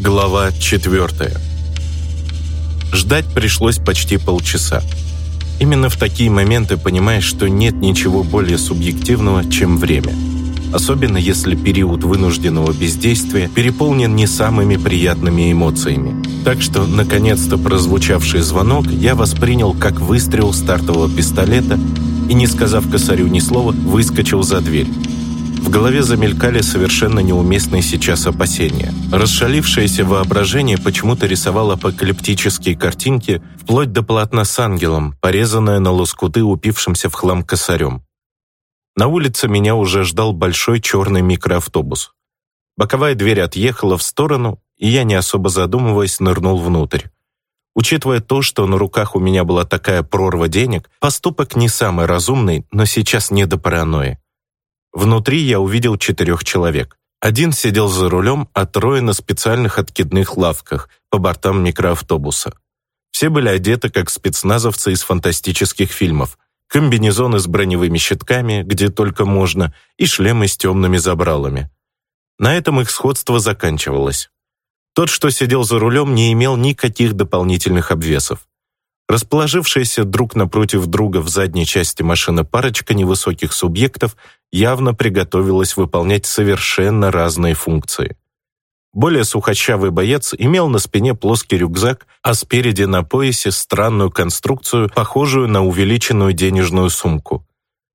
Глава 4. Ждать пришлось почти полчаса. Именно в такие моменты понимаешь, что нет ничего более субъективного, чем время. Особенно если период вынужденного бездействия переполнен не самыми приятными эмоциями. Так что, наконец-то прозвучавший звонок я воспринял как выстрел стартового пистолета и, не сказав косарю ни слова, выскочил за дверь. В голове замелькали совершенно неуместные сейчас опасения. Расшалившееся воображение почему-то рисовало апокалиптические картинки вплоть до полотна с ангелом, порезанное на лоскуты упившимся в хлам косарем. На улице меня уже ждал большой черный микроавтобус. Боковая дверь отъехала в сторону, и я, не особо задумываясь, нырнул внутрь. Учитывая то, что на руках у меня была такая прорва денег, поступок не самый разумный, но сейчас не до паранойи. Внутри я увидел четырех человек. Один сидел за рулем, а трое на специальных откидных лавках по бортам микроавтобуса. Все были одеты как спецназовцы из фантастических фильмов. Комбинезоны с броневыми щитками, где только можно, и шлемы с темными забралами. На этом их сходство заканчивалось. Тот, что сидел за рулем, не имел никаких дополнительных обвесов. Расположившаяся друг напротив друга в задней части машины парочка невысоких субъектов явно приготовилась выполнять совершенно разные функции. Более сухощавый боец имел на спине плоский рюкзак, а спереди на поясе странную конструкцию, похожую на увеличенную денежную сумку.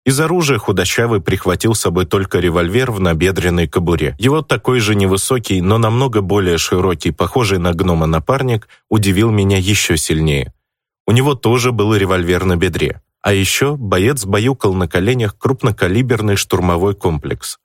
Из оружия худощавый прихватил с собой только револьвер в набедренной кобуре. Его такой же невысокий, но намного более широкий, похожий на гнома напарник, удивил меня еще сильнее. У него тоже был револьвер на бедре. А еще боец баюкал на коленях крупнокалиберный штурмовой комплекс.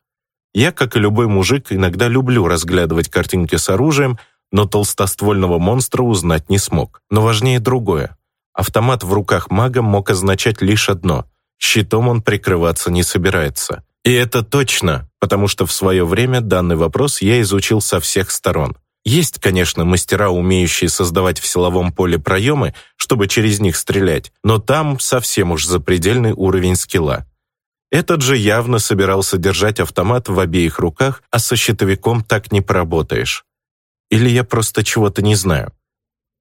Я, как и любой мужик, иногда люблю разглядывать картинки с оружием, но толстоствольного монстра узнать не смог. Но важнее другое. Автомат в руках мага мог означать лишь одно – щитом он прикрываться не собирается. И это точно, потому что в свое время данный вопрос я изучил со всех сторон – есть, конечно, мастера, умеющие создавать в силовом поле проемы, чтобы через них стрелять, но там совсем уж запредельный уровень скилла. Этот же явно собирался держать автомат в обеих руках, а со щитовиком так не поработаешь. Или я просто чего-то не знаю.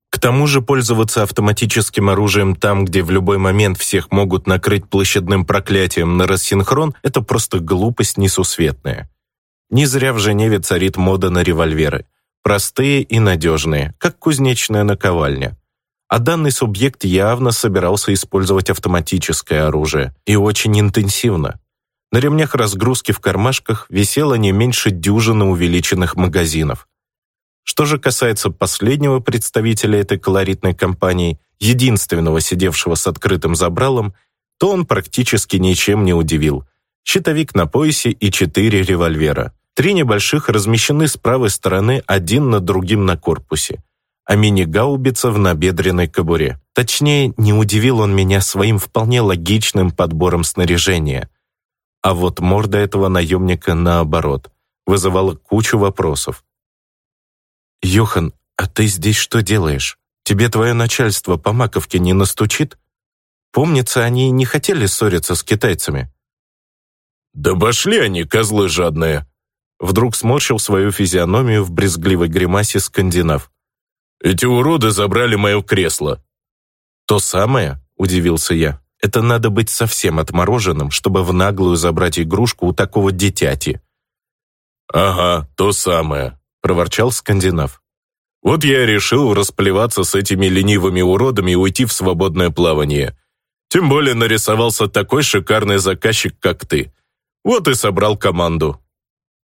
К тому же пользоваться автоматическим оружием там, где в любой момент всех могут накрыть площадным проклятием на рассинхрон, это просто глупость несусветная. Не зря в Женеве царит мода на револьверы – простые и надежные, как кузнечная наковальня. А данный субъект явно собирался использовать автоматическое оружие, и очень интенсивно. На ремнях разгрузки в кармашках висело не меньше дюжины увеличенных магазинов. Что же касается последнего представителя этой колоритной компании, единственного сидевшего с открытым забралом, то он практически ничем не удивил. Щитовик на поясе и четыре револьвера. Три небольших размещены с правой стороны один над другим на корпусе, а мини-гаубица в набедренной кобуре. Точнее, не удивил он меня своим вполне логичным подбором снаряжения. А вот морда этого наемника, наоборот, вызывала кучу вопросов. «Йохан, а ты здесь что делаешь? Тебе твое начальство по маковке не настучит? Помнится, они не хотели ссориться с китайцами». «Да пошли они, козлы жадные!» Вдруг сморщил свою физиономию в брезгливой гримасе скандинав. «Эти уроды забрали мое кресло». «То самое?» – удивился я. «Это надо быть совсем отмороженным, чтобы в наглую забрать игрушку у такого дитяти». «Ага, то самое», – проворчал скандинав. «Вот я решил расплеваться с этими ленивыми уродами и уйти в свободное плавание. Тем более нарисовался такой шикарный заказчик, как ты. Вот и собрал команду.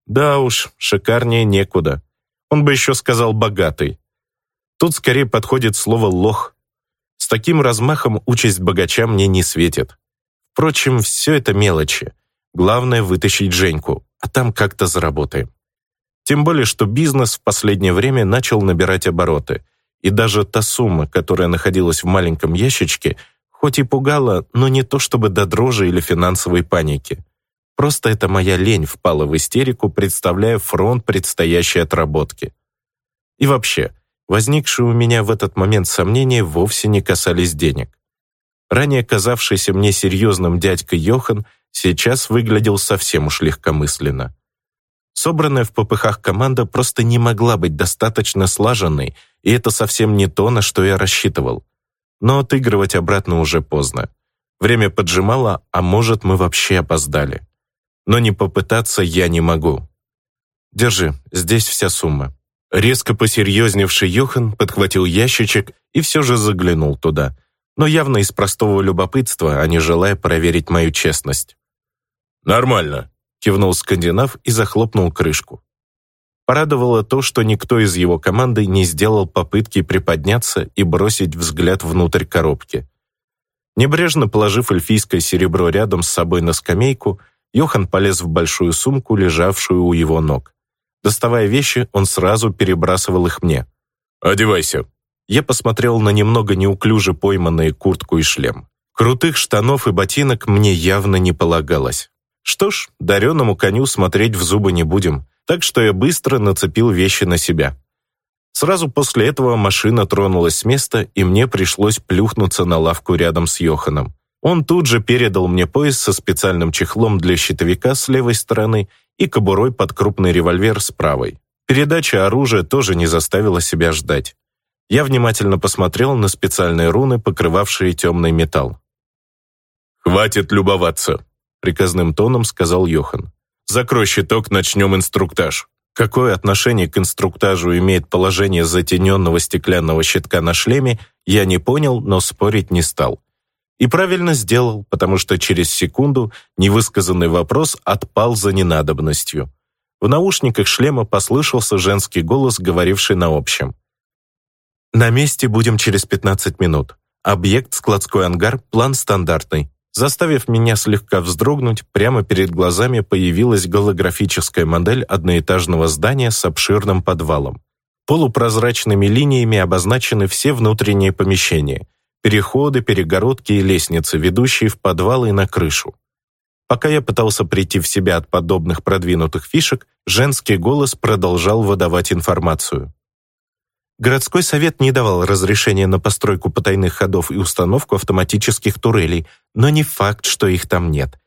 Да уж, шикарнее некуда. Он бы еще сказал «богатый». Тут скорее подходит слово «лох». С таким размахом участь богача мне не светит. Впрочем, все это мелочи. Главное вытащить Женьку, а там как-то заработаем. Тем более, что бизнес в последнее время начал набирать обороты, и даже та сумма, которая находилась в маленьком ящичке, хоть и пугала, но не то чтобы до дрожи или финансовой паники. Просто это моя лень впала в истерику, представляя фронт предстоящей отработки. И вообще, возникшие у меня в этот момент сомнения вовсе не касались денег. Ранее казавшийся мне серьезным дядька Йохан сейчас выглядел совсем уж легкомысленно. Собранная в попыхах команда просто не могла быть достаточно слаженной, и это совсем не то, на что я рассчитывал. Но отыгрывать обратно уже поздно. Время поджимало, а может, мы вообще опоздали. Но не попытаться я не могу. Держи, здесь вся сумма. Резко посерьезневший Йохан подхватил ящичек и все же заглянул туда, но явно из простого любопытства, а не желая проверить мою честность. «Нормально», кивнул скандинав и захлопнул крышку. Порадовало то, что никто из его команды не сделал попытки приподняться и бросить взгляд внутрь коробки. Небрежно положив эльфийское серебро рядом с собой на скамейку, Йохан полез в большую сумку, лежавшую у его ног. Доставая вещи, он сразу перебрасывал их мне. «Одевайся». Я посмотрел на немного неуклюже пойманные куртку и шлем. Крутых штанов и ботинок мне явно не полагалось. Что ж, дареному коню смотреть в зубы не будем, так что я быстро нацепил вещи на себя. Сразу после этого машина тронулась с места, и мне пришлось плюхнуться на лавку рядом с Йоханом. Он тут же передал мне пояс со специальным чехлом для щитовика с левой стороны и кобурой под крупный револьвер с правой. Передача оружия тоже не заставила себя ждать. Я внимательно посмотрел на специальные руны, покрывавшие темный металл. «Хватит любоваться», приказным тоном сказал Йохан. «Закрой щиток, начнем инструктаж». Какое отношение к инструктажу имеет положение затененного стеклянного щитка на шлеме, я не понял, но спорить не стал. И правильно сделал, потому что через секунду невысказанный вопрос отпал за ненадобностью. В наушниках шлема послышался женский голос, говоривший на общем. «На месте будем через 15 минут. Объект складской ангар, план стандартный. Заставив меня слегка вздрогнуть, прямо перед глазами появилась голографическая модель одноэтажного здания с обширным подвалом. Полупрозрачными линиями обозначены все внутренние помещения, переходы, перегородки и лестницы, ведущие в подвал и на крышу. Пока я пытался прийти в себя от подобных продвинутых фишек, женский голос продолжал выдавать информацию. Городской совет не давал разрешения на постройку потайных ходов и установку автоматических турелей, но не факт, что их там нет.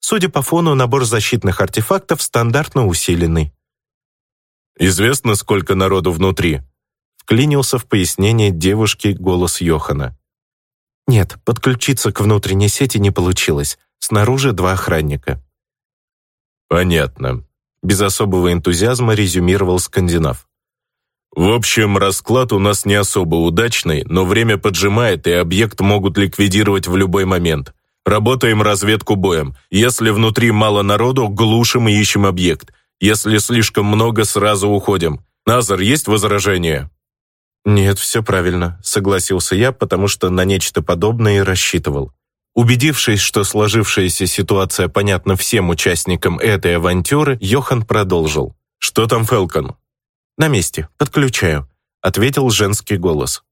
Судя по фону, набор защитных артефактов стандартно усиленный. «Известно, сколько народу внутри?» Вклинился в пояснение девушки голос Йохана. «Нет, подключиться к внутренней сети не получилось. Снаружи два охранника». «Понятно», — без особого энтузиазма резюмировал скандинав. В общем, расклад у нас не особо удачный, но время поджимает, и объект могут ликвидировать в любой момент. Работаем разведку боем. Если внутри мало народу, глушим и ищем объект. Если слишком много, сразу уходим. Назар, есть возражения? «Нет, все правильно», — согласился я, потому что на нечто подобное и рассчитывал. Убедившись, что сложившаяся ситуация понятна всем участникам этой авантюры, Йохан продолжил. «Что там, Фелкон?» «На месте, подключаю», — ответил женский голос.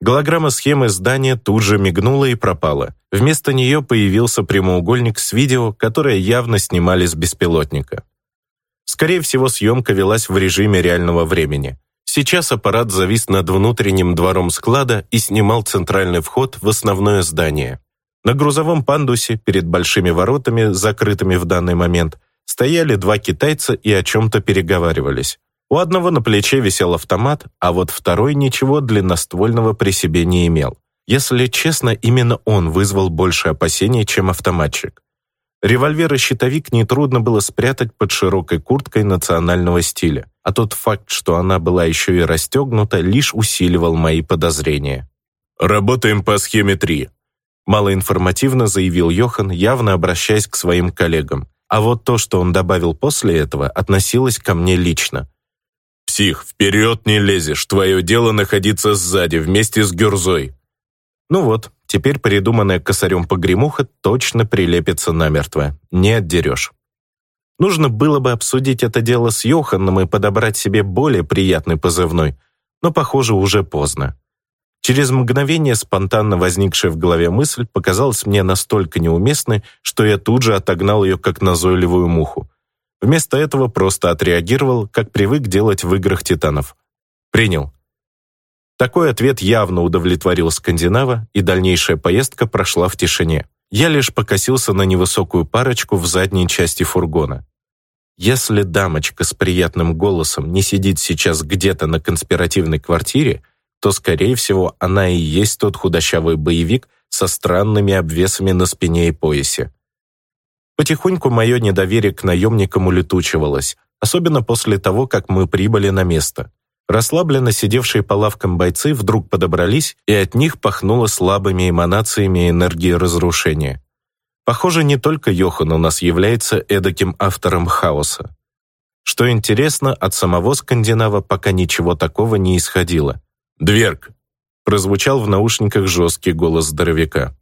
Голограмма схемы здания тут же мигнула и пропала. Вместо нее появился прямоугольник с видео, которое явно снимали с беспилотника. Скорее всего, съемка велась в режиме реального времени. Сейчас аппарат завис над внутренним двором склада и снимал центральный вход в основное здание. На грузовом пандусе, перед большими воротами, закрытыми в данный момент, стояли два китайца и о чем-то переговаривались. У одного на плече висел автомат, а вот второй ничего длинноствольного при себе не имел. Если честно, именно он вызвал больше опасений, чем автоматчик. Револьвер и щитовик нетрудно было спрятать под широкой курткой национального стиля, а тот факт, что она была еще и расстегнута, лишь усиливал мои подозрения. «Работаем по схеме 3», — малоинформативно заявил Йохан, явно обращаясь к своим коллегам. А вот то, что он добавил после этого, относилось ко мне лично. «Псих, вперед не лезешь, твое дело находиться сзади, вместе с Гюрзой». Ну вот, теперь придуманная косарем погремуха точно прилепится намертво, не отдерешь. Нужно было бы обсудить это дело с Йоханном и подобрать себе более приятный позывной, но, похоже, уже поздно. Через мгновение спонтанно возникшая в голове мысль показалась мне настолько неуместной, что я тут же отогнал ее как назойливую муху. Вместо этого просто отреагировал, как привык делать в играх титанов. Принял. Такой ответ явно удовлетворил скандинава, и дальнейшая поездка прошла в тишине. Я лишь покосился на невысокую парочку в задней части фургона. Если дамочка с приятным голосом не сидит сейчас где-то на конспиративной квартире, то, скорее всего, она и есть тот худощавый боевик со странными обвесами на спине и поясе. Потихоньку мое недоверие к наемникам улетучивалось, особенно после того, как мы прибыли на место. Расслабленно сидевшие по лавкам бойцы вдруг подобрались, и от них пахнуло слабыми эманациями энергии разрушения. Похоже, не только Йохан у нас является эдаким автором хаоса. Что интересно, от самого скандинава пока ничего такого не исходило. «Дверг!» — прозвучал в наушниках жесткий голос здоровяка.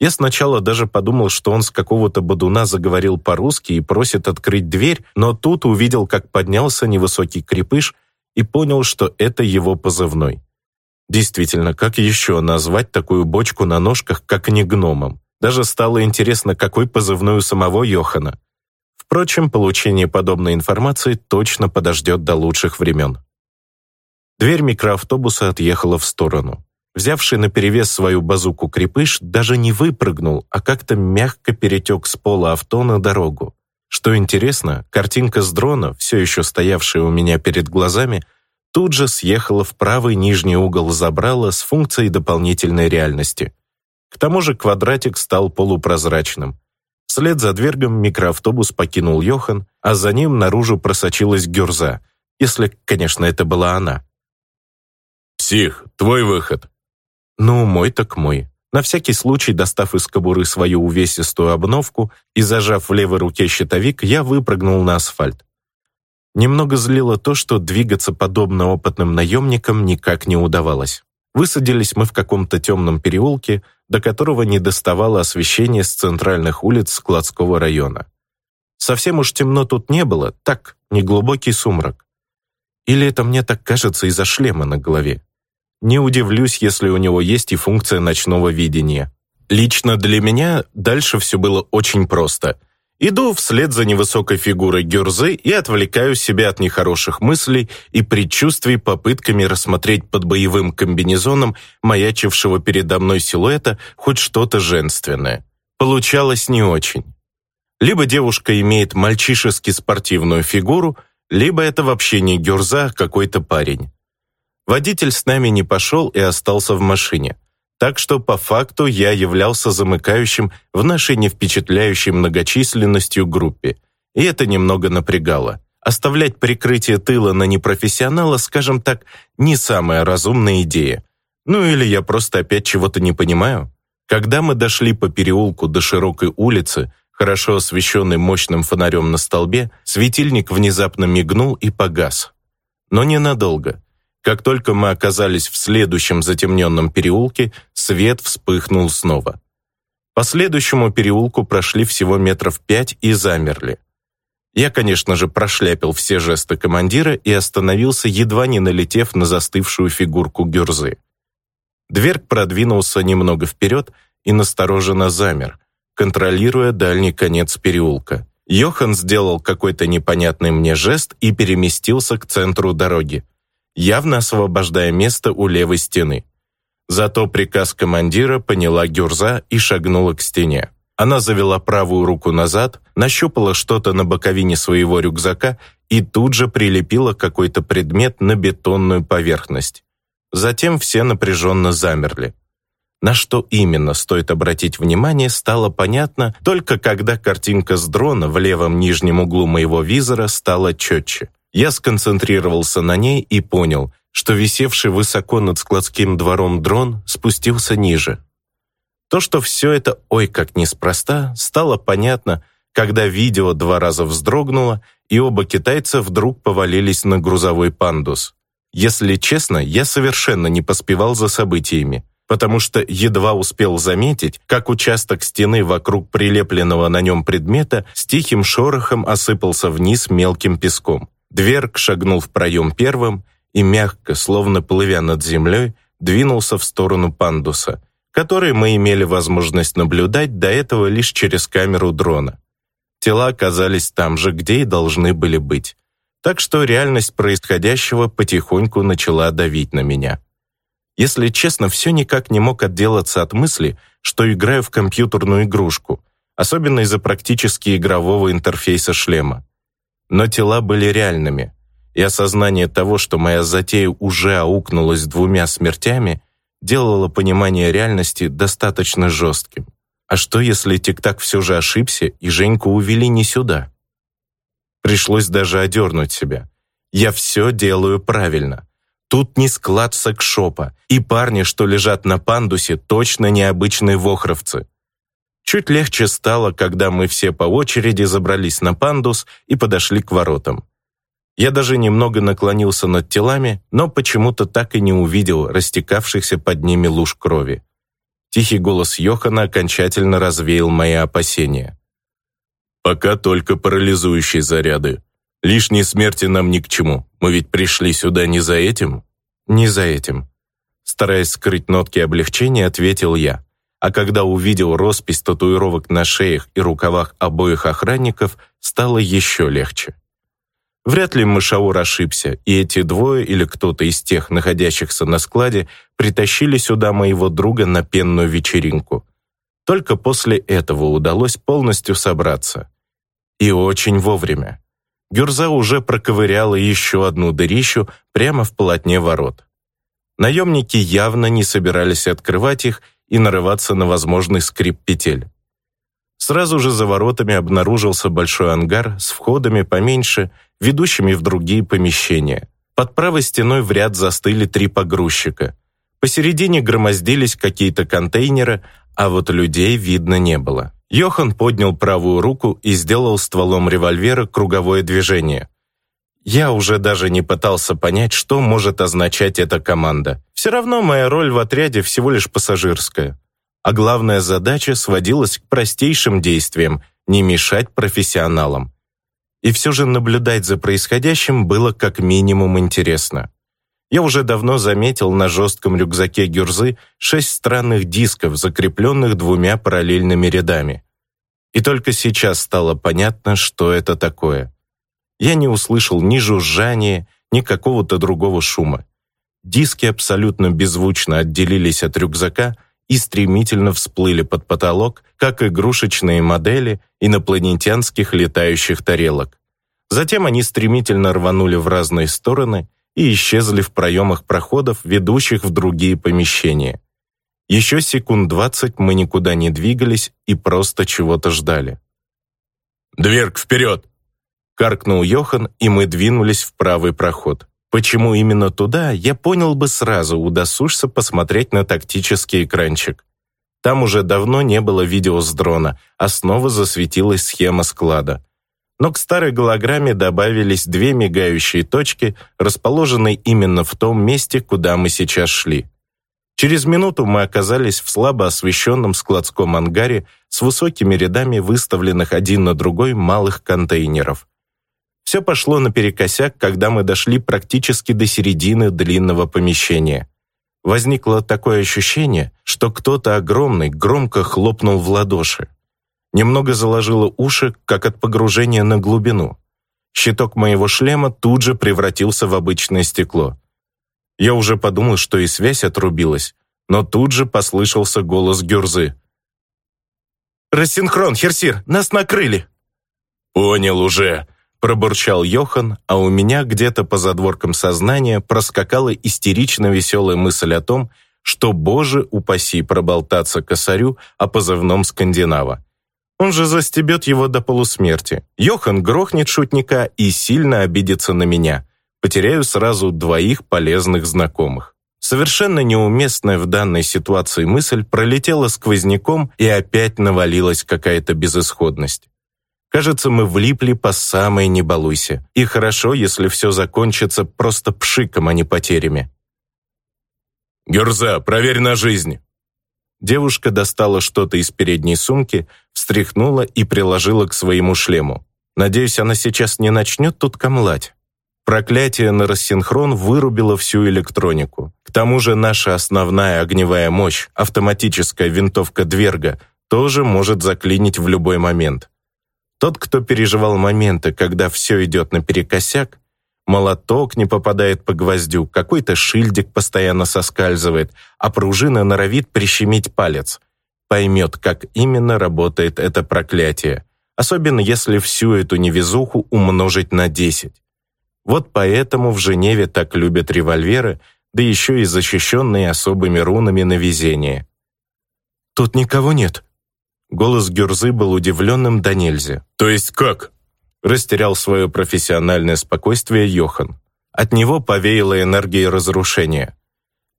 Я сначала даже подумал, что он с какого-то бодуна заговорил по-русски и просит открыть дверь, но тут увидел, как поднялся невысокий крепыш и понял, что это его позывной. Действительно, как еще назвать такую бочку на ножках, как не гномом? Даже стало интересно, какой позывной у самого Йохана. Впрочем, получение подобной информации точно подождет до лучших времен. Дверь микроавтобуса отъехала в сторону. Взявший наперевес свою базуку крепыш даже не выпрыгнул, а как-то мягко перетек с пола авто на дорогу. Что интересно, картинка с дрона, все еще стоявшая у меня перед глазами, тут же съехала в правый нижний угол забрала с функцией дополнительной реальности. К тому же квадратик стал полупрозрачным. Вслед за двергом микроавтобус покинул Йохан, а за ним наружу просочилась Гюрза, если, конечно, это была она. «Псих, твой выход!» «Ну, мой так мой». На всякий случай, достав из кобуры свою увесистую обновку и зажав в левой руке щитовик, я выпрыгнул на асфальт. Немного злило то, что двигаться подобно опытным наемникам никак не удавалось. Высадились мы в каком-то темном переулке, до которого не доставало освещения с центральных улиц складского района. Совсем уж темно тут не было, так, неглубокий сумрак. Или это мне так кажется из-за шлема на голове? Не удивлюсь, если у него есть и функция ночного видения. Лично для меня дальше все было очень просто. Иду вслед за невысокой фигурой Гюрзы и отвлекаю себя от нехороших мыслей и предчувствий попытками рассмотреть под боевым комбинезоном маячившего передо мной силуэта хоть что-то женственное. Получалось не очень. Либо девушка имеет мальчишески спортивную фигуру, либо это вообще не Гюрза, а какой-то парень. Водитель с нами не пошел и остался в машине. Так что по факту я являлся замыкающим в нашей не впечатляющей многочисленностью группе. И это немного напрягало. Оставлять прикрытие тыла на непрофессионала, скажем так, не самая разумная идея. Ну или я просто опять чего-то не понимаю. Когда мы дошли по переулку до широкой улицы, хорошо освещенной мощным фонарем на столбе, светильник внезапно мигнул и погас. Но ненадолго. Как только мы оказались в следующем затемненном переулке, свет вспыхнул снова. По следующему переулку прошли всего метров пять и замерли. Я, конечно же, прошляпил все жесты командира и остановился, едва не налетев на застывшую фигурку Гюрзы. Дверь продвинулся немного вперед и настороженно замер, контролируя дальний конец переулка. Йохан сделал какой-то непонятный мне жест и переместился к центру дороги явно освобождая место у левой стены. Зато приказ командира поняла Гюрза и шагнула к стене. Она завела правую руку назад, нащупала что-то на боковине своего рюкзака и тут же прилепила какой-то предмет на бетонную поверхность. Затем все напряженно замерли. На что именно стоит обратить внимание, стало понятно только когда картинка с дрона в левом нижнем углу моего визора стала четче. Я сконцентрировался на ней и понял, что висевший высоко над складским двором дрон спустился ниже. То, что все это ой как неспроста, стало понятно, когда видео два раза вздрогнуло, и оба китайца вдруг повалились на грузовой пандус. Если честно, я совершенно не поспевал за событиями, потому что едва успел заметить, как участок стены вокруг прилепленного на нем предмета с тихим шорохом осыпался вниз мелким песком. Дверг шагнул в проем первым и мягко, словно плывя над землей, двинулся в сторону пандуса, который мы имели возможность наблюдать до этого лишь через камеру дрона. Тела оказались там же, где и должны были быть. Так что реальность происходящего потихоньку начала давить на меня. Если честно, все никак не мог отделаться от мысли, что играю в компьютерную игрушку, особенно из-за практически игрового интерфейса шлема. Но тела были реальными, и осознание того, что моя затея уже аукнулась двумя смертями, делало понимание реальности достаточно жестким. А что, если Тик-Так все же ошибся, и Женьку увели не сюда? Пришлось даже одернуть себя. Я все делаю правильно. Тут не склад секшопа, и парни, что лежат на пандусе, точно необычные вохровцы. Чуть легче стало, когда мы все по очереди забрались на пандус и подошли к воротам. Я даже немного наклонился над телами, но почему-то так и не увидел растекавшихся под ними луж крови. Тихий голос Йохана окончательно развеял мои опасения. «Пока только парализующие заряды. Лишние смерти нам ни к чему. Мы ведь пришли сюда не за этим?» «Не за этим». Стараясь скрыть нотки облегчения, ответил я. А когда увидел роспись татуировок на шеях и рукавах обоих охранников, стало еще легче. Вряд ли Мышаур ошибся, и эти двое или кто-то из тех, находящихся на складе, притащили сюда моего друга на пенную вечеринку. Только после этого удалось полностью собраться. И очень вовремя. Гюрза уже проковыряла еще одну дырищу прямо в полотне ворот. Наемники явно не собирались открывать их и нарываться на возможный скрип петель. Сразу же за воротами обнаружился большой ангар с входами поменьше, ведущими в другие помещения. Под правой стеной в ряд застыли три погрузчика. Посередине громоздились какие-то контейнеры, а вот людей видно не было. Йохан поднял правую руку и сделал стволом револьвера круговое движение. Я уже даже не пытался понять, что может означать эта команда. Все равно моя роль в отряде всего лишь пассажирская а главная задача сводилась к простейшим действиям – не мешать профессионалам. И все же наблюдать за происходящим было как минимум интересно. Я уже давно заметил на жестком рюкзаке Гюрзы шесть странных дисков, закрепленных двумя параллельными рядами. И только сейчас стало понятно, что это такое. Я не услышал ни жужжания, ни какого-то другого шума. Диски абсолютно беззвучно отделились от рюкзака – и стремительно всплыли под потолок, как игрушечные модели инопланетянских летающих тарелок. Затем они стремительно рванули в разные стороны и исчезли в проемах проходов, ведущих в другие помещения. Еще секунд двадцать мы никуда не двигались и просто чего-то ждали. «Дверк вперед!» — каркнул Йохан, и мы двинулись в правый проход. Почему именно туда, я понял бы сразу, удосужься посмотреть на тактический экранчик. Там уже давно не было видео с дрона, а снова засветилась схема склада. Но к старой голограмме добавились две мигающие точки, расположенные именно в том месте, куда мы сейчас шли. Через минуту мы оказались в слабо освещенном складском ангаре с высокими рядами выставленных один на другой малых контейнеров. Все пошло наперекосяк, когда мы дошли практически до середины длинного помещения. Возникло такое ощущение, что кто-то огромный громко хлопнул в ладоши. Немного заложило уши, как от погружения на глубину. Щиток моего шлема тут же превратился в обычное стекло. Я уже подумал, что и связь отрубилась, но тут же послышался голос Гюрзы. «Рассинхрон, Херсир, нас накрыли!» «Понял уже!» Пробурчал Йохан, а у меня где-то по задворкам сознания проскакала истерично веселая мысль о том, что, боже упаси, проболтаться косарю о позывном скандинава. Он же застебет его до полусмерти. Йохан грохнет шутника и сильно обидится на меня. Потеряю сразу двоих полезных знакомых. Совершенно неуместная в данной ситуации мысль пролетела сквозняком и опять навалилась какая-то безысходность. Кажется, мы влипли по самой не. И хорошо, если все закончится просто пшиком, а не потерями. «Гюрза, проверь на жизнь!» Девушка достала что-то из передней сумки, встряхнула и приложила к своему шлему. Надеюсь, она сейчас не начнет тут камлать. Проклятие на рассинхрон вырубило всю электронику. К тому же наша основная огневая мощь, автоматическая винтовка Дверга, тоже может заклинить в любой момент. Тот, кто переживал моменты, когда все идет наперекосяк, молоток не попадает по гвоздю, какой-то шильдик постоянно соскальзывает, а пружина норовит прищемить палец, поймет, как именно работает это проклятие. особенно если всю эту невезуху умножить на 10. Вот поэтому в Женеве так любят револьверы, да еще и защищенные особыми рунами на везение. «Тут никого нет». Голос Гюрзы был удивленным до нельзя. «То есть как?» Растерял свое профессиональное спокойствие Йохан. От него повеяло энергией разрушения.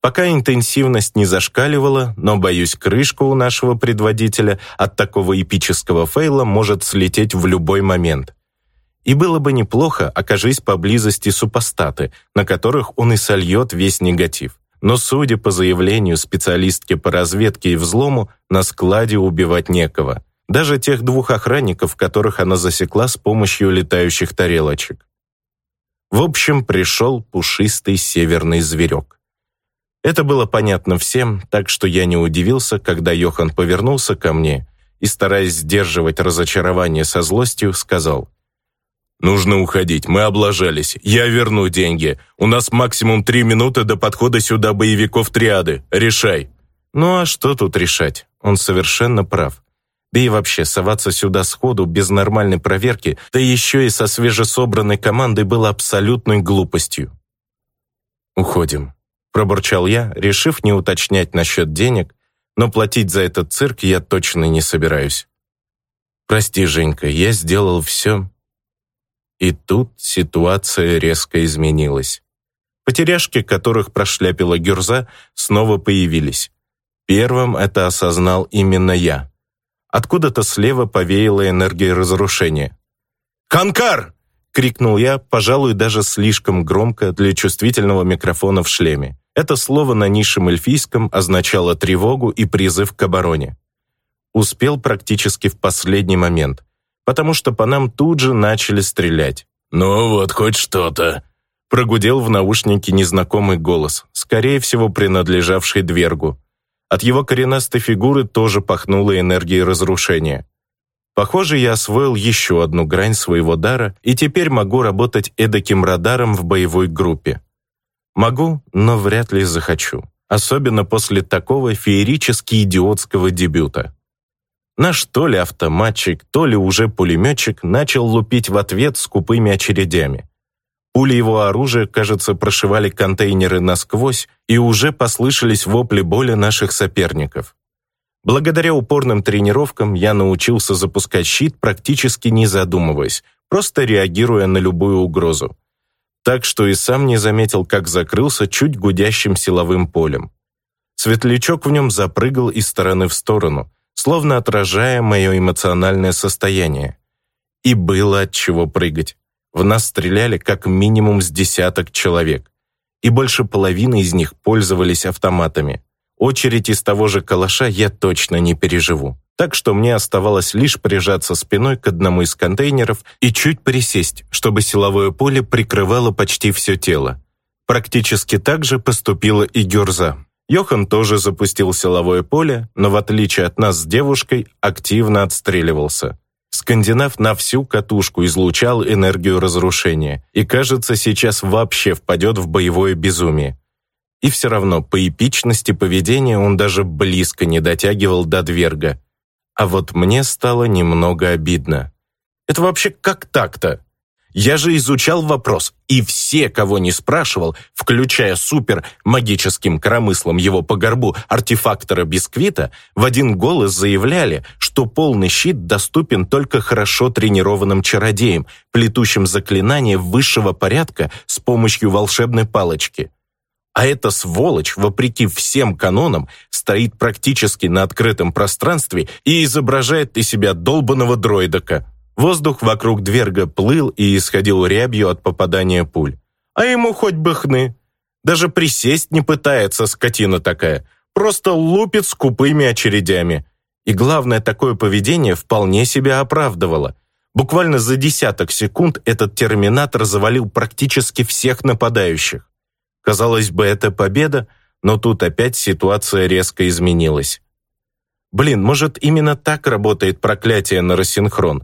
Пока интенсивность не зашкаливала, но, боюсь, крышка у нашего предводителя от такого эпического фейла может слететь в любой момент. И было бы неплохо, окажись поблизости супостаты, на которых он и сольет весь негатив. Но, судя по заявлению специалистки по разведке и взлому, на складе убивать некого. Даже тех двух охранников, которых она засекла с помощью летающих тарелочек. В общем, пришел пушистый северный зверек. Это было понятно всем, так что я не удивился, когда Йохан повернулся ко мне и, стараясь сдерживать разочарование со злостью, сказал «Нужно уходить, мы облажались. Я верну деньги. У нас максимум три минуты до подхода сюда боевиков триады. Решай». Ну а что тут решать? Он совершенно прав. Да и вообще, соваться сюда сходу, без нормальной проверки, да еще и со свежесобранной командой было абсолютной глупостью. «Уходим», Пробурчал я, решив не уточнять насчет денег, но платить за этот цирк я точно не собираюсь. Прости, Женька, я сделал все. И тут ситуация резко изменилась. Потеряшки, которых прошляпила Гюрза, снова появились. Первым это осознал именно я. Откуда-то слева повеяло энергией разрушения. «Канкар!» — крикнул я, пожалуй, даже слишком громко для чувствительного микрофона в шлеме. Это слово на низшем эльфийском означало тревогу и призыв к обороне. Успел практически в последний момент, потому что по нам тут же начали стрелять. «Ну вот, хоть что-то», прогудел в наушнике незнакомый голос, скорее всего, принадлежавший Двергу. От его коренастой фигуры тоже пахнуло энергией разрушения. Похоже, я освоил еще одну грань своего дара и теперь могу работать эдаким радаром в боевой группе. Могу, но вряд ли захочу. Особенно после такого феерически идиотского дебюта. Наш то ли автоматчик, то ли уже пулеметчик начал лупить в ответ скупыми очередями. Пули его оружия, кажется, прошивали контейнеры насквозь, и уже послышались вопли боли наших соперников. Благодаря упорным тренировкам я научился запускать щит, практически не задумываясь, просто реагируя на любую угрозу так что и сам не заметил, как закрылся чуть гудящим силовым полем. Светлячок в нем запрыгал из стороны в сторону, словно отражая мое эмоциональное состояние. И было от чего прыгать. В нас стреляли как минимум с десяток человек, и больше половины из них пользовались автоматами. Очередь из того же калаша я точно не переживу так что мне оставалось лишь прижаться спиной к одному из контейнеров и чуть присесть, чтобы силовое поле прикрывало почти все тело. Практически так же поступила и Гюрза. Йохан тоже запустил силовое поле, но в отличие от нас с девушкой, активно отстреливался. Скандинав на всю катушку излучал энергию разрушения и, кажется, сейчас вообще впадет в боевое безумие. И все равно по эпичности поведения он даже близко не дотягивал до Дверга. А вот мне стало немного обидно. Это вообще как так-то? Я же изучал вопрос, и все, кого не спрашивал, включая супер магическим коромыслом его по горбу артефактора Бисквита, в один голос заявляли, что полный щит доступен только хорошо тренированным чародеям, плетущим заклинания высшего порядка с помощью волшебной палочки. А эта сволочь, вопреки всем канонам, стоит практически на открытом пространстве и изображает из себя долбанного дроидока. Воздух вокруг Дверга плыл и исходил рябью от попадания пуль. А ему хоть бы хны. Даже присесть не пытается скотина такая. Просто лупит скупыми очередями. И главное, такое поведение вполне себя оправдывало. Буквально за десяток секунд этот терминатор завалил практически всех нападающих. Казалось бы, это победа, но тут опять ситуация резко изменилась. Блин, может, именно так работает проклятие на рассинхрон?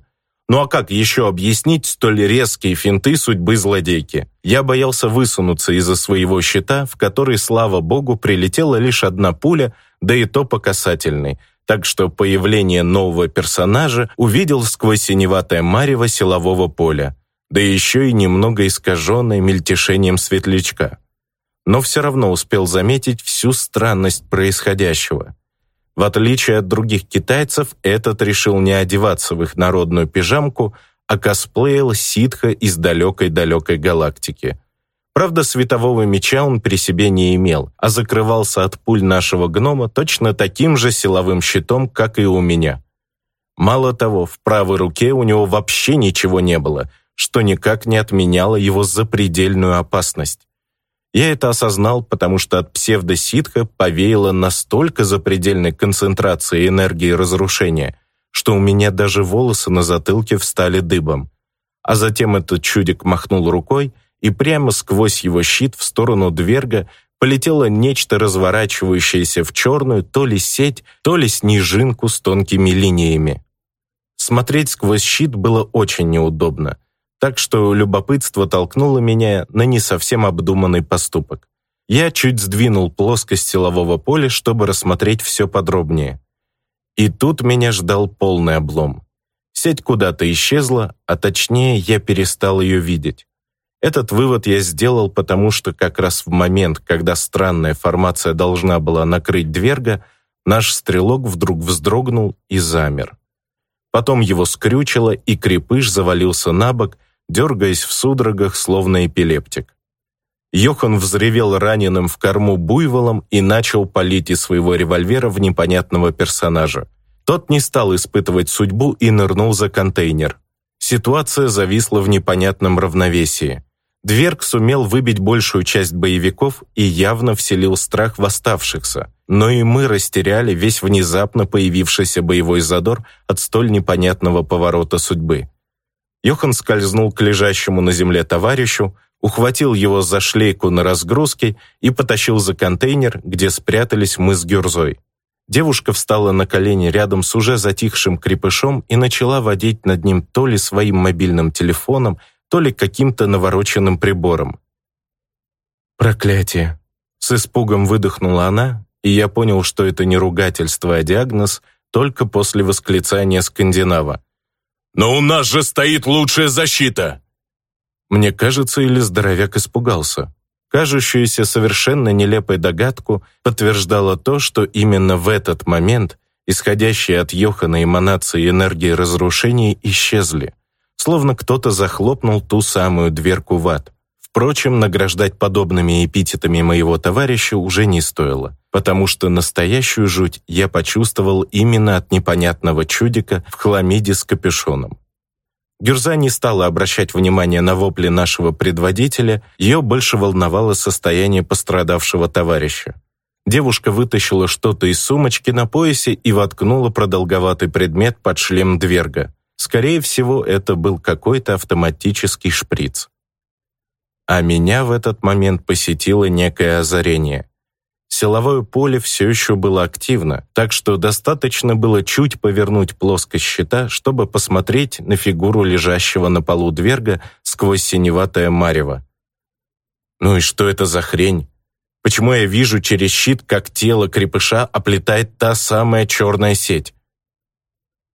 Ну а как еще объяснить столь резкие финты судьбы злодейки? Я боялся высунуться из-за своего щита, в который, слава богу, прилетела лишь одна пуля, да и то по касательной. так что появление нового персонажа увидел сквозь синеватое марево силового поля, да еще и немного искаженное мельтешением светлячка. Но все равно успел заметить всю странность происходящего. В отличие от других китайцев, этот решил не одеваться в их народную пижамку, а косплеил ситха из далекой-далекой галактики. Правда, светового меча он при себе не имел, а закрывался от пуль нашего гнома точно таким же силовым щитом, как и у меня. Мало того, в правой руке у него вообще ничего не было, что никак не отменяло его запредельную опасность. Я это осознал, потому что от псевдоситха повеяло настолько запредельной концентрацией энергии разрушения, что у меня даже волосы на затылке встали дыбом. А затем этот чудик махнул рукой, и прямо сквозь его щит в сторону Дверга полетело нечто разворачивающееся в черную то ли сеть, то ли снежинку с тонкими линиями. Смотреть сквозь щит было очень неудобно, так что любопытство толкнуло меня на не совсем обдуманный поступок. Я чуть сдвинул плоскость силового поля, чтобы рассмотреть все подробнее. И тут меня ждал полный облом. Сеть куда-то исчезла, а точнее я перестал ее видеть. Этот вывод я сделал, потому что как раз в момент, когда странная формация должна была накрыть Дверга, наш стрелок вдруг вздрогнул и замер. Потом его скрючило, и крепыш завалился на бок, дергаясь в судорогах, словно эпилептик. Йохан взревел раненым в корму буйволом и начал палить из своего револьвера в непонятного персонажа. Тот не стал испытывать судьбу и нырнул за контейнер. Ситуация зависла в непонятном равновесии. Дверг сумел выбить большую часть боевиков и явно вселил страх в оставшихся, но и мы растеряли весь внезапно появившийся боевой задор от столь непонятного поворота судьбы. Йохан скользнул к лежащему на земле товарищу, ухватил его за шлейку на разгрузке и потащил за контейнер, где спрятались мы с Гюрзой. Девушка встала на колени рядом с уже затихшим крепышом и начала водить над ним то ли своим мобильным телефоном, то ли каким-то навороченным прибором. «Проклятие!» С испугом выдохнула она, и я понял, что это не ругательство, а диагноз, только после восклицания скандинава. «Но у нас же стоит лучшая защита!» Мне кажется, или здоровяк испугался. Кажущуюся совершенно нелепой догадку подтверждало то, что именно в этот момент исходящие от Йохана эманации энергии разрушений исчезли словно кто-то захлопнул ту самую дверку в ад. Впрочем, награждать подобными эпитетами моего товарища уже не стоило, потому что настоящую жуть я почувствовал именно от непонятного чудика в хламиде с капюшоном. Гюрза не стала обращать внимание на вопли нашего предводителя, ее больше волновало состояние пострадавшего товарища. Девушка вытащила что-то из сумочки на поясе и воткнула продолговатый предмет под шлем Дверга. Скорее всего, это был какой-то автоматический шприц. А меня в этот момент посетило некое озарение. Силовое поле все еще было активно, так что достаточно было чуть повернуть плоскость щита, чтобы посмотреть на фигуру лежащего на полу дверга сквозь синеватое марево. Ну и что это за хрень? Почему я вижу через щит, как тело крепыша оплетает та самая черная сеть?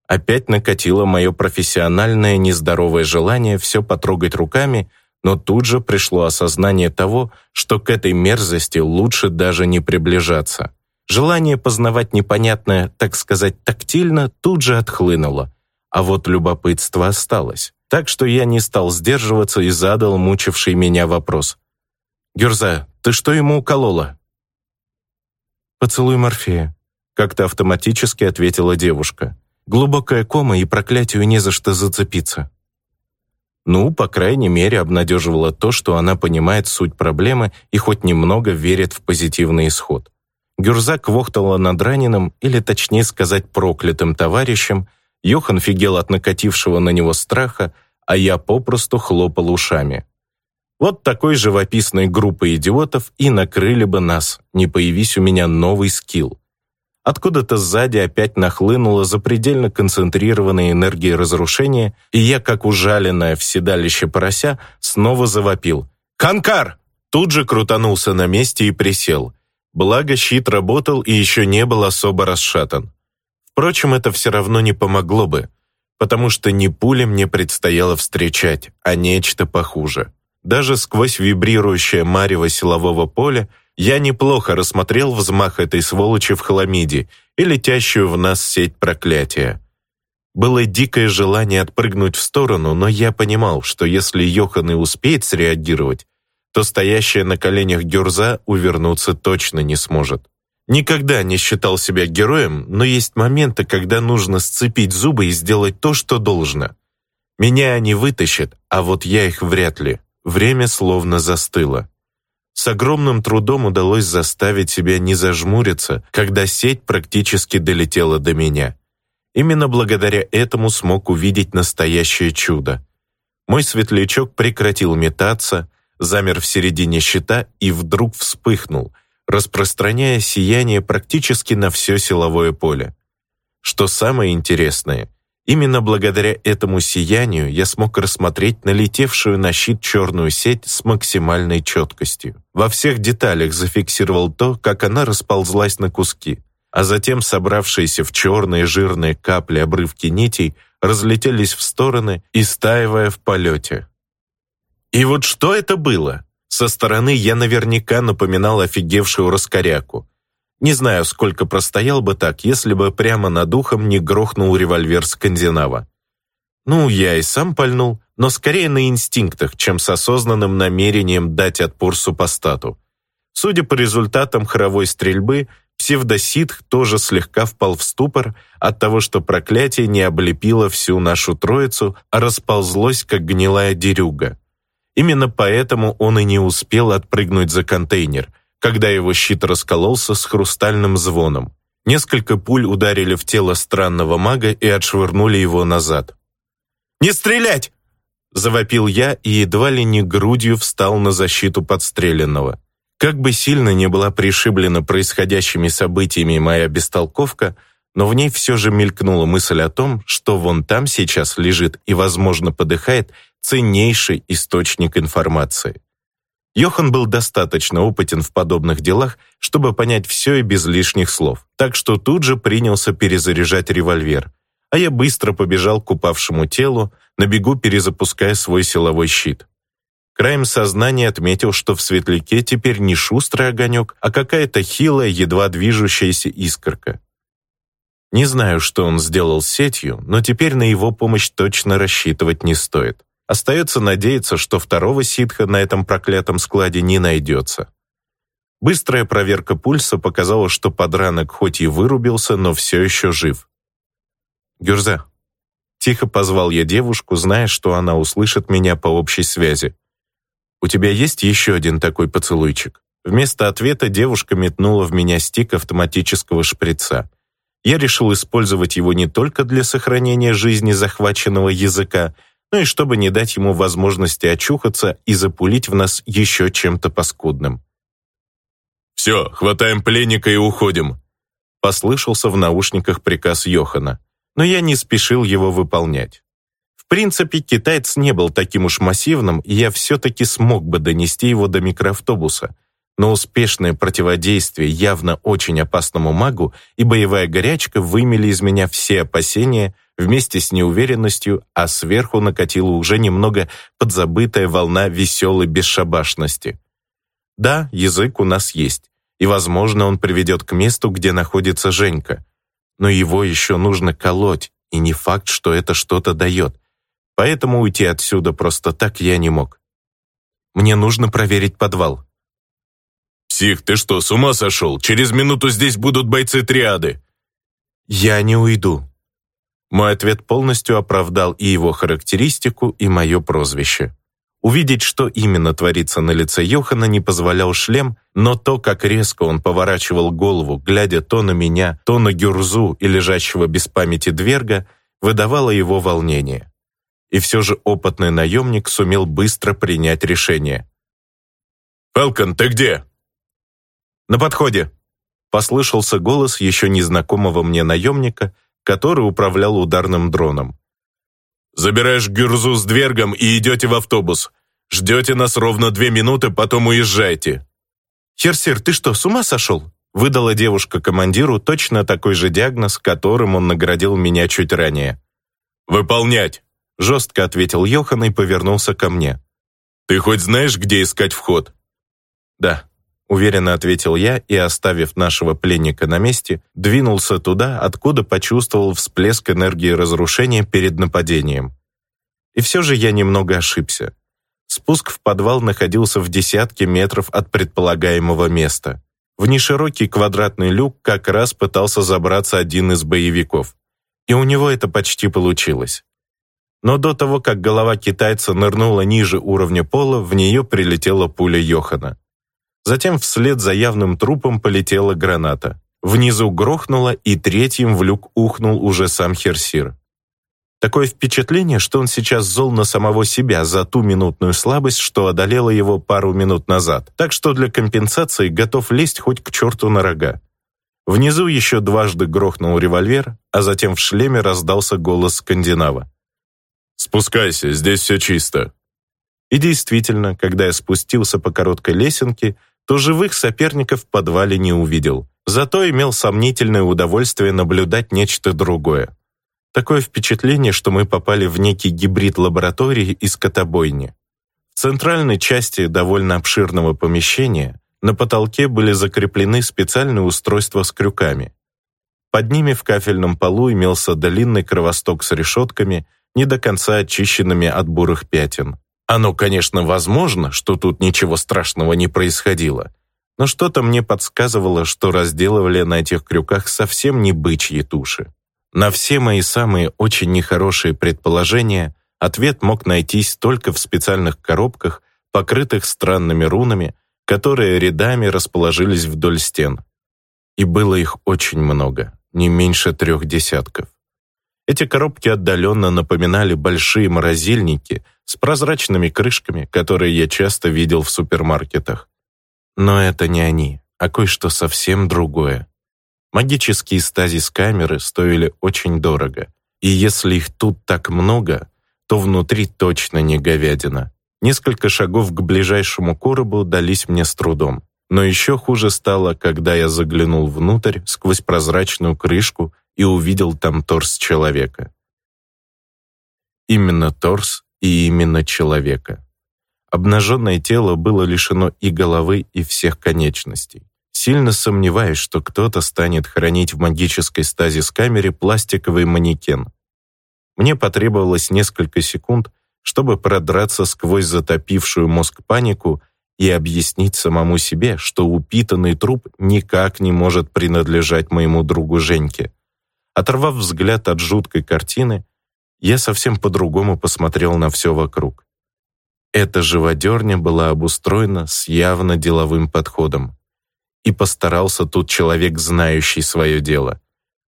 Опять накатило мое профессиональное нездоровое желание все потрогать руками, но тут же пришло осознание того, что к этой мерзости лучше даже не приближаться. Желание познавать непонятное, так сказать, тактильно, тут же отхлынуло, а вот любопытство осталось. Так что я не стал сдерживаться и задал мучивший меня вопрос. «Гюрза, ты что ему уколола?» «Поцелуй Морфея», — как-то автоматически ответила девушка. Глубокая кома и проклятию не за что зацепиться. Ну, по крайней мере, обнадеживало то, что она понимает суть проблемы и хоть немного верит в позитивный исход. Гюрза квохтала над раненым, или точнее сказать проклятым товарищем, Йохан фигел от накатившего на него страха, а я попросту хлопал ушами. Вот такой живописной группой идиотов и накрыли бы нас, не появись у меня новый скилл. Откуда-то сзади опять нахлынула запредельно концентрированная энергия разрушения, и я, как ужаленная в седалище порося, снова завопил. «Канкар!» Тут же крутанулся на месте и присел. Благо, щит работал и еще не был особо расшатан. Впрочем, это все равно не помогло бы, потому что не пуля мне предстояло встречать, а нечто похуже. Даже сквозь вибрирующее марево силового поля я неплохо рассмотрел взмах этой сволочи в хламиде и летящую в нас сеть проклятия. Было дикое желание отпрыгнуть в сторону, но я понимал, что если Йохан и успеет среагировать, то стоящая на коленях Гюрза увернуться точно не сможет. Никогда не считал себя героем, но есть моменты, когда нужно сцепить зубы и сделать то, что должно. Меня они вытащат, а вот я их вряд ли. Время словно застыло. С огромным трудом удалось заставить себя не зажмуриться, когда сеть практически долетела до меня. Именно благодаря этому смог увидеть настоящее чудо. Мой светлячок прекратил метаться, замер в середине щита и вдруг вспыхнул, распространяя сияние практически на все силовое поле. Что самое интересное, именно благодаря этому сиянию я смог рассмотреть налетевшую на щит черную сеть с максимальной четкостью. Во всех деталях зафиксировал то, как она расползлась на куски, а затем собравшиеся в черные жирные капли обрывки нитей разлетелись в стороны, истаивая в полете. И вот что это было? Со стороны я наверняка напоминал офигевшую раскоряку. Не знаю, сколько простоял бы так, если бы прямо над ухом не грохнул револьвер скандинава. Ну, я и сам пальнул, но скорее на инстинктах, чем с осознанным намерением дать отпор супостату. Судя по результатам хоровой стрельбы, псевдоситх тоже слегка впал в ступор от того, что проклятие не облепило всю нашу троицу, а расползлось, как гнилая дерюга. Именно поэтому он и не успел отпрыгнуть за контейнер, когда его щит раскололся с хрустальным звоном. Несколько пуль ударили в тело странного мага и отшвырнули его назад. «Не стрелять!» Завопил я и едва ли не грудью встал на защиту подстреленного. Как бы сильно не была пришиблена происходящими событиями моя бестолковка, но в ней все же мелькнула мысль о том, что вон там сейчас лежит и, возможно, подыхает ценнейший источник информации. Йохан был достаточно опытен в подобных делах, чтобы понять все и без лишних слов, так что тут же принялся перезаряжать револьвер, а я быстро побежал к упавшему телу, на бегу перезапуская свой силовой щит. Краем сознания отметил, что в светляке теперь не шустрый огонек, а какая-то хилая, едва движущаяся искорка. Не знаю, что он сделал с сетью, но теперь на его помощь точно рассчитывать не стоит. Остается надеяться, что второго ситха на этом проклятом складе не найдется. Быстрая проверка пульса показала, что подранок хоть и вырубился, но все еще жив. «Гюрза». Тихо позвал я девушку, зная, что она услышит меня по общей связи. «У тебя есть еще один такой поцелуйчик?» Вместо ответа девушка метнула в меня стик автоматического шприца. Я решил использовать его не только для сохранения жизни захваченного языка, ну и чтобы не дать ему возможности очухаться и запулить в нас еще чем-то паскудным. «Все, хватаем пленника и уходим», послышался в наушниках приказ Йохана, но я не спешил его выполнять. В принципе, китаец не был таким уж массивным, и я все-таки смог бы донести его до микроавтобуса, но успешное противодействие явно очень опасному магу и боевая горячка вымели из меня все опасения вместе с неуверенностью, а сверху накатила уже немного подзабытая волна веселой бесшабашности. Да, язык у нас есть, и, возможно, он приведет к месту, где находится Женька. Но его еще нужно колоть, и не факт, что это что-то дает. Поэтому уйти отсюда просто так я не мог. Мне нужно проверить подвал. «Псих, ты что, с ума сошел? Через минуту здесь будут бойцы триады!» «Я не уйду», мой ответ полностью оправдал и его характеристику, и мое прозвище. Увидеть, что именно творится на лице Йохана, не позволял шлем, но то, как резко он поворачивал голову, глядя то на меня, то на Гюрзу и лежащего без памяти Дверга, выдавало его волнение. И все же опытный наемник сумел быстро принять решение. «Фелкон, ты где?» «На подходе», — послышался голос еще незнакомого мне наемника, который управлял ударным дроном. «Забираешь Гюрзу с Двергом и идете в автобус. Ждете нас ровно две минуты, потом уезжайте». «Херсир, ты что, с ума сошел?» Выдала девушка командиру точно такой же диагноз, которым он наградил меня чуть ранее. «Выполнять!» – жестко ответил Йохан и повернулся ко мне. «Ты хоть знаешь, где искать вход?» «Да», – уверенно ответил я и, оставив нашего пленника на месте, двинулся туда, откуда почувствовал всплеск энергии разрушения перед нападением. И все же я немного ошибся. Спуск в подвал находился в десятке метров от предполагаемого места. В неширокий квадратный люк как раз пытался забраться один из боевиков. И у него это почти получилось. Но до того, как голова китайца нырнула ниже уровня пола, в нее прилетела пуля Йохана. Затем вслед за явным трупом полетела граната. Внизу грохнуло, и третьим в люк ухнул уже сам Херсир. Такое впечатление, что он сейчас зол на самого себя за ту минутную слабость, что одолела его пару минут назад, так что для компенсации готов лезть хоть к черту на рога. Внизу еще дважды грохнул револьвер, а затем в шлеме раздался голос скандинава. «Спускайся, здесь все чисто». И действительно, когда я спустился по короткой лесенке, то живых соперников в подвале не увидел. Зато имел сомнительное удовольствие наблюдать нечто другое. Такое впечатление, что мы попали в некий гибрид лаборатории и скотобойни. В центральной части довольно обширного помещения на потолке были закреплены специальные устройства с крюками. Под ними в кафельном полу имелся длинный кровосток с решетками, не до конца очищенными от бурых пятен. Оно, конечно, возможно, что тут ничего страшного не происходило, но что-то мне подсказывало, что разделывали на этих крюках совсем не бычьи туши. На все мои самые очень нехорошие предположения ответ мог найтись только в специальных коробках, покрытых странными рунами, которые рядами расположились вдоль стен. И было их очень много, не меньше трех десятков. Эти коробки отдаленно напоминали большие морозильники с прозрачными крышками, которые я часто видел в супермаркетах. Но это не они, а кое-что совсем другое. Магические стазис-камеры стоили очень дорого, и если их тут так много, то внутри точно не говядина. Несколько шагов к ближайшему коробу дались мне с трудом. Но еще хуже стало, когда я заглянул внутрь сквозь прозрачную крышку и увидел там торс человека. Именно торс и именно человека. Обнаженное тело было лишено и головы, и всех конечностей. Сильно сомневаюсь, что кто-то станет хранить в магической стазис-камере пластиковый манекен. Мне потребовалось несколько секунд, чтобы продраться сквозь затопившую мозг панику и объяснить самому себе, что упитанный труп никак не может принадлежать моему другу Женьке. Оторвав взгляд от жуткой картины, я совсем по-другому посмотрел на все вокруг. Эта живодерня была обустроена с явно деловым подходом. И постарался тут человек, знающий свое дело.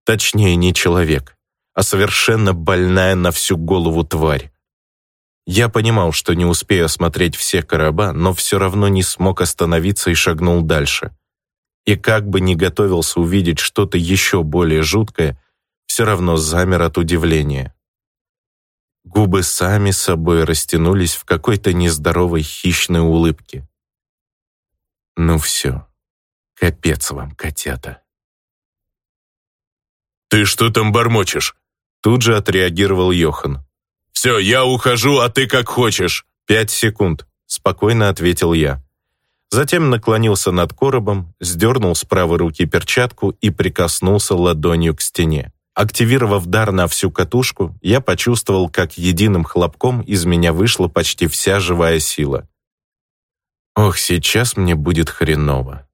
Точнее, не человек, а совершенно больная на всю голову тварь. Я понимал, что не успею осмотреть все короба, но все равно не смог остановиться и шагнул дальше. И как бы ни готовился увидеть что-то еще более жуткое, все равно замер от удивления. Губы сами собой растянулись в какой-то нездоровой хищной улыбке. Ну все. Капец вам, котята. «Ты что там бормочешь?» Тут же отреагировал Йохан. «Все, я ухожу, а ты как хочешь». «Пять секунд», — спокойно ответил я. Затем наклонился над коробом, сдернул с правой руки перчатку и прикоснулся ладонью к стене. Активировав дар на всю катушку, я почувствовал, как единым хлопком из меня вышла почти вся живая сила. Ох, сейчас мне будет хреново.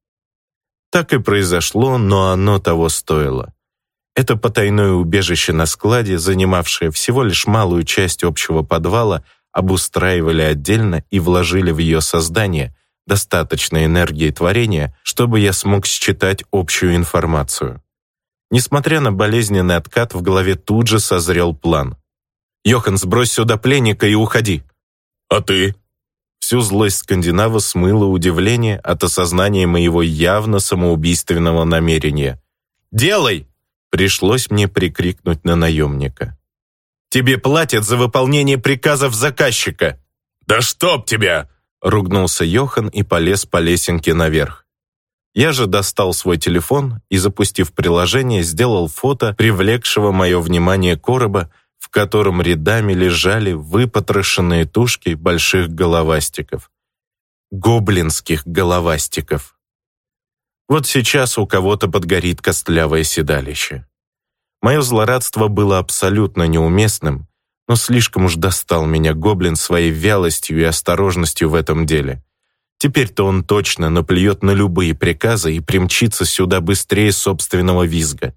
Так и произошло, но оно того стоило. Это потайное убежище на складе, занимавшее всего лишь малую часть общего подвала, обустраивали отдельно и вложили в ее создание достаточно энергии творения, чтобы я смог считать общую информацию. Несмотря на болезненный откат, в голове тут же созрел план. «Йохан, сбрось сюда пленника и уходи!» «А ты?» Всю злость скандинава смыло удивление от осознания моего явно самоубийственного намерения. «Делай!» Пришлось мне прикрикнуть на наемника. «Тебе платят за выполнение приказов заказчика!» «Да чтоб тебя!» Ругнулся Йохан и полез по лесенке наверх. Я же достал свой телефон и, запустив приложение, сделал фото привлекшего мое внимание короба, в котором рядами лежали выпотрошенные тушки больших головастиков. Гоблинских головастиков. Вот сейчас у кого-то подгорит костлявое седалище. Мое злорадство было абсолютно неуместным, но слишком уж достал меня гоблин своей вялостью и осторожностью в этом деле. Теперь-то он точно наплюет на любые приказы и примчится сюда быстрее собственного визга.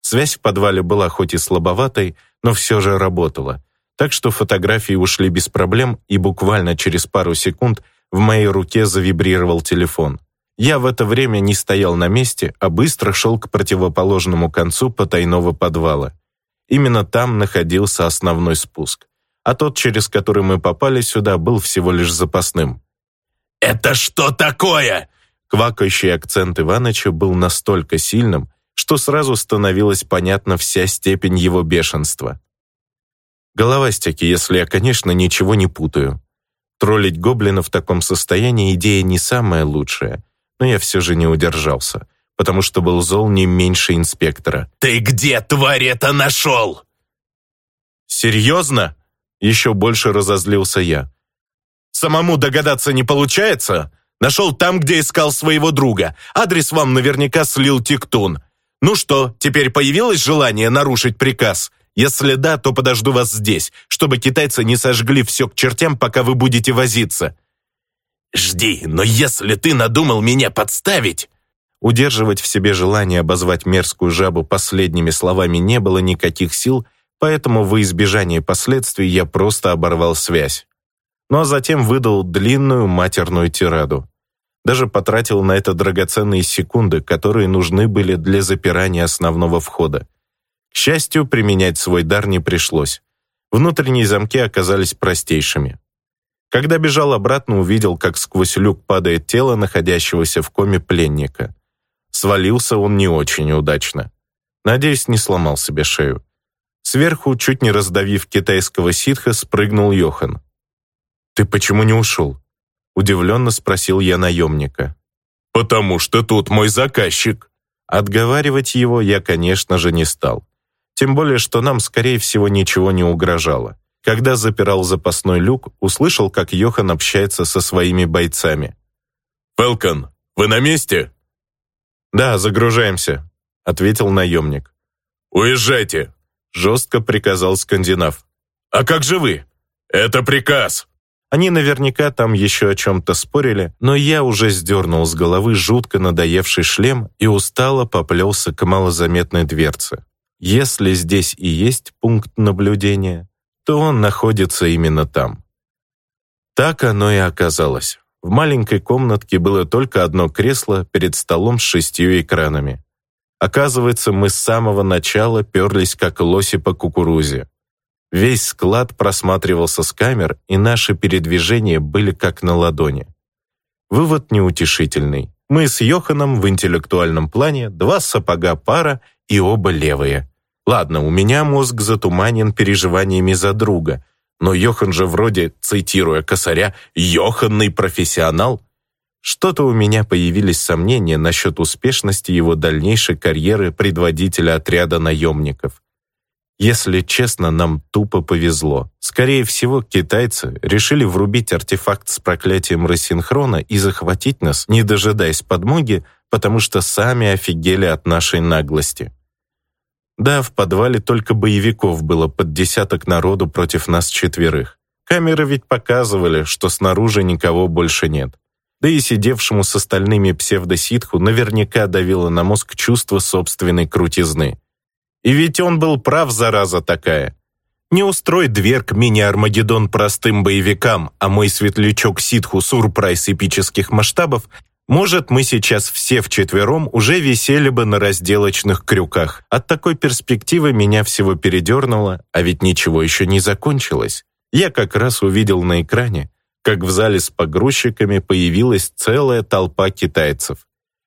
Связь в подвале была хоть и слабоватой, но все же работала, так что фотографии ушли без проблем, и буквально через пару секунд в моей руке завибрировал телефон. Я в это время не стоял на месте, а быстро шел к противоположному концу потайного подвала. Именно там находился основной спуск, а тот, через который мы попали сюда, был всего лишь запасным. «Это что такое?» Квакающий акцент Иваныча был настолько сильным, что сразу становилась понятна вся степень его бешенства. Головастики, если я, конечно, ничего не путаю. Троллить гоблина в таком состоянии идея не самая лучшая, но я все же не удержался, потому что был зол не меньше инспектора. «Ты где, тварь, это нашел?» «Серьезно?» Еще больше разозлился я. Самому догадаться не получается? Нашел там, где искал своего друга. Адрес вам наверняка слил Тиктун. Ну что, теперь появилось желание нарушить приказ? Если да, то подожду вас здесь, чтобы китайцы не сожгли все к чертям, пока вы будете возиться. Жди, но если ты надумал меня подставить... Удерживать в себе желание обозвать мерзкую жабу последними словами не было никаких сил, поэтому во избежание последствий я просто оборвал связь ну, а затем выдал длинную матерную тираду. Даже потратил на это драгоценные секунды, которые нужны были для запирания основного входа. К счастью, применять свой дар не пришлось. Внутренние замки оказались простейшими. Когда бежал обратно, увидел, как сквозь люк падает тело находящегося в коме пленника. Свалился он не очень удачно. Надеюсь, не сломал себе шею. Сверху, чуть не раздавив китайского ситха, спрыгнул Йохан. «Ты почему не ушел?» Удивленно спросил я наемника. «Потому что тут мой заказчик». Отговаривать его я, конечно же, не стал. Тем более, что нам, скорее всего, ничего не угрожало. Когда запирал запасной люк, услышал, как Йохан общается со своими бойцами. «Фелкон, вы на месте?» «Да, загружаемся», — ответил наемник. «Уезжайте», — жестко приказал скандинав. «А как же вы? Это приказ!» Они наверняка там еще о чем-то спорили, но я уже сдернул с головы жутко надоевший шлем и устало поплелся к малозаметной дверце. Если здесь и есть пункт наблюдения, то он находится именно там. Так оно и оказалось. В маленькой комнатке было только одно кресло перед столом с шестью экранами. Оказывается, мы с самого начала перлись как лоси по кукурузе. Весь склад просматривался с камер, и наши передвижения были как на ладони. Вывод неутешительный. Мы с Йоханом в интеллектуальном плане два сапога пара и оба левые. Ладно, у меня мозг затуманен переживаниями за друга, но Йохан же вроде, цитируя косаря, «Йоханный профессионал». Что-то у меня появились сомнения насчет успешности его дальнейшей карьеры предводителя отряда наемников. Если честно, нам тупо повезло. Скорее всего, китайцы решили врубить артефакт с проклятием рассинхрона и захватить нас, не дожидаясь подмоги, потому что сами офигели от нашей наглости. Да, в подвале только боевиков было под десяток народу против нас четверых. Камеры ведь показывали, что снаружи никого больше нет. Да и сидевшему с остальными псевдоситху наверняка давило на мозг чувство собственной крутизны. И ведь он был прав, зараза такая. Не устрой дверк мини-армагеддон простым боевикам, а мой светлячок ситху сурпрайз эпических масштабов, может, мы сейчас все вчетвером уже висели бы на разделочных крюках. От такой перспективы меня всего передернуло, а ведь ничего еще не закончилось. Я как раз увидел на экране, как в зале с погрузчиками появилась целая толпа китайцев.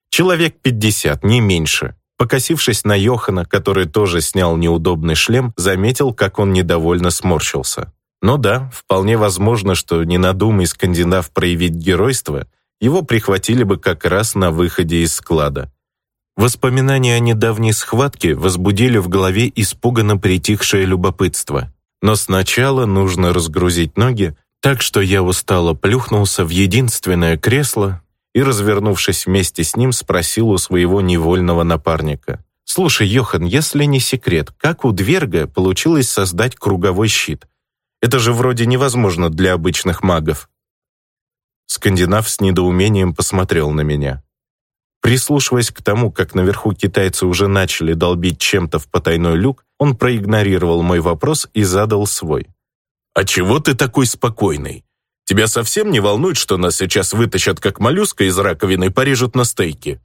Человек 50, не меньше. Покосившись на Йохана, который тоже снял неудобный шлем, заметил, как он недовольно сморщился. Ну да, вполне возможно, что не надумай скандинав проявить геройство, его прихватили бы как раз на выходе из склада. Воспоминания о недавней схватке возбудили в голове испуганно притихшее любопытство. Но сначала нужно разгрузить ноги, так что я устало плюхнулся в единственное кресло и, развернувшись вместе с ним, спросил у своего невольного напарника. «Слушай, Йохан, если не секрет, как у Дверга получилось создать круговой щит? Это же вроде невозможно для обычных магов». Скандинав с недоумением посмотрел на меня. Прислушиваясь к тому, как наверху китайцы уже начали долбить чем-то в потайной люк, он проигнорировал мой вопрос и задал свой. «А чего ты такой спокойный? Тебя совсем не волнует, что нас сейчас вытащат как моллюска из раковины и порежут на стейки?»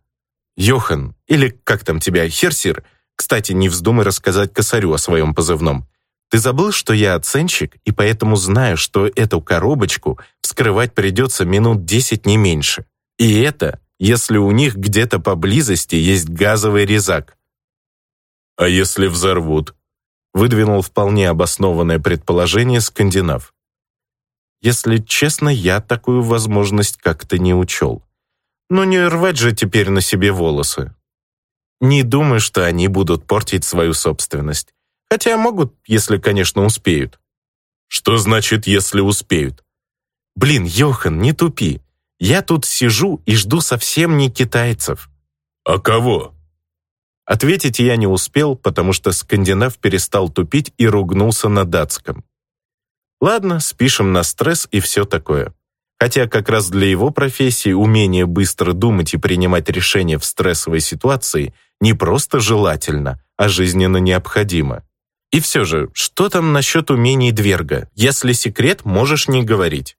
«Йохан, или как там тебя, Херсир, кстати, не вздумай рассказать косарю о своем позывном. Ты забыл, что я оценщик, и поэтому знаю, что эту коробочку вскрывать придется минут десять не меньше. И это если у них где-то поблизости есть газовый резак. «А если взорвут?» выдвинул вполне обоснованное предположение скандинав. Если честно, я такую возможность как-то не учел. Но не рвать же теперь на себе волосы. Не думаю, что они будут портить свою собственность. Хотя могут, если, конечно, успеют. Что значит, если успеют? Блин, Йохан, не тупи. Я тут сижу и жду совсем не китайцев». «А кого?» Ответить я не успел, потому что скандинав перестал тупить и ругнулся на датском. Ладно, спишем на стресс и все такое. Хотя как раз для его профессии умение быстро думать и принимать решения в стрессовой ситуации не просто желательно, а жизненно необходимо. И все же, что там насчет умений Дверга? Если секрет, можешь не говорить.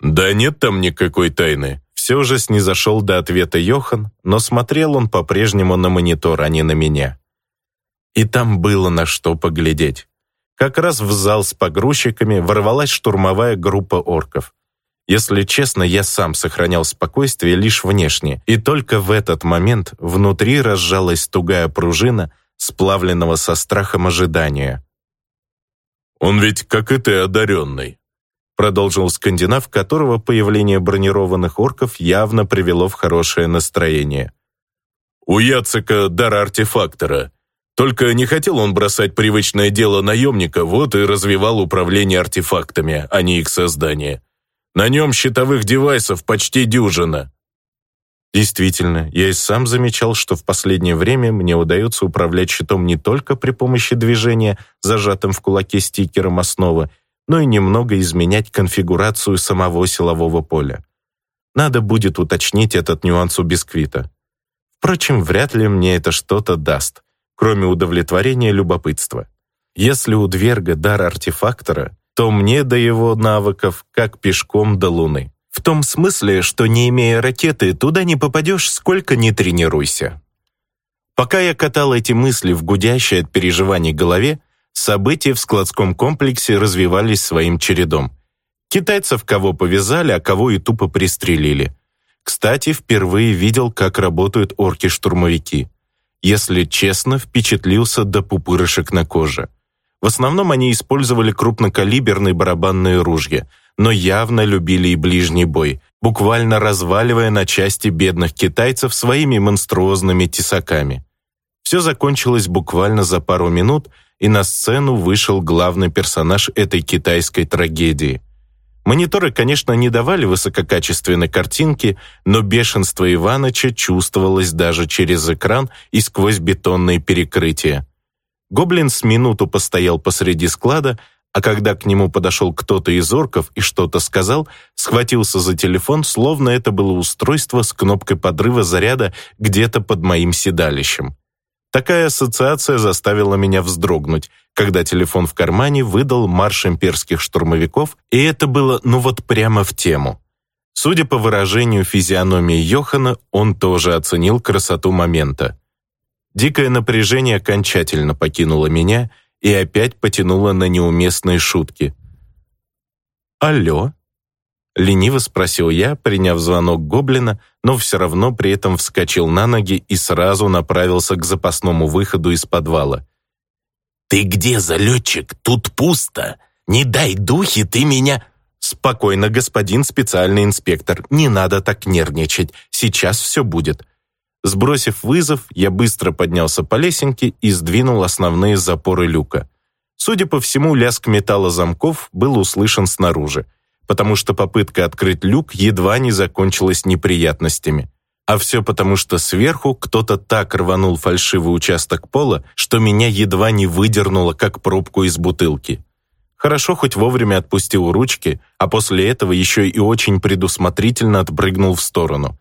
«Да нет там никакой тайны». Все же снизошел до ответа Йохан, но смотрел он по-прежнему на монитор, а не на меня. И там было на что поглядеть. Как раз в зал с погрузчиками ворвалась штурмовая группа орков. Если честно, я сам сохранял спокойствие лишь внешне, и только в этот момент внутри разжалась тугая пружина, сплавленного со страхом ожидания. «Он ведь, как и ты, одаренный продолжил скандинав, которого появление бронированных орков явно привело в хорошее настроение. «У Яцека дар артефактора. Только не хотел он бросать привычное дело наемника, вот и развивал управление артефактами, а не их создание. На нем щитовых девайсов почти дюжина». Действительно, я и сам замечал, что в последнее время мне удается управлять щитом не только при помощи движения, зажатым в кулаке стикером основы, но и немного изменять конфигурацию самого силового поля. Надо будет уточнить этот нюанс у бисквита. Впрочем, вряд ли мне это что-то даст, кроме удовлетворения любопытства. Если у Дверга дар артефактора, то мне до его навыков как пешком до Луны. В том смысле, что не имея ракеты, туда не попадешь, сколько ни тренируйся. Пока я катал эти мысли в гудящей от переживаний голове, События в складском комплексе развивались своим чередом. Китайцев кого повязали, а кого и тупо пристрелили. Кстати, впервые видел, как работают орки-штурмовики. Если честно, впечатлился до пупырышек на коже. В основном они использовали крупнокалиберные барабанные ружья, но явно любили и ближний бой, буквально разваливая на части бедных китайцев своими монструозными тесаками. Все закончилось буквально за пару минут, и на сцену вышел главный персонаж этой китайской трагедии. Мониторы, конечно, не давали высококачественной картинки, но бешенство Иваныча чувствовалось даже через экран и сквозь бетонные перекрытия. Гоблин с минуту постоял посреди склада, а когда к нему подошел кто-то из орков и что-то сказал, схватился за телефон, словно это было устройство с кнопкой подрыва заряда где-то под моим седалищем. Такая ассоциация заставила меня вздрогнуть, когда телефон в кармане выдал марш имперских штурмовиков, и это было ну вот прямо в тему. Судя по выражению физиономии Йохана, он тоже оценил красоту момента. Дикое напряжение окончательно покинуло меня и опять потянуло на неуместные шутки. «Алло?» Лениво спросил я, приняв звонок гоблина, но все равно при этом вскочил на ноги и сразу направился к запасному выходу из подвала. «Ты где, залетчик? Тут пусто! Не дай духи, ты меня...» «Спокойно, господин специальный инспектор, не надо так нервничать, сейчас все будет». Сбросив вызов, я быстро поднялся по лесенке и сдвинул основные запоры люка. Судя по всему, лязг металла замков был услышан снаружи, потому что попытка открыть люк едва не закончилась неприятностями. А все потому, что сверху кто-то так рванул фальшивый участок пола, что меня едва не выдернуло, как пробку из бутылки. Хорошо хоть вовремя отпустил ручки, а после этого еще и очень предусмотрительно отпрыгнул в сторону.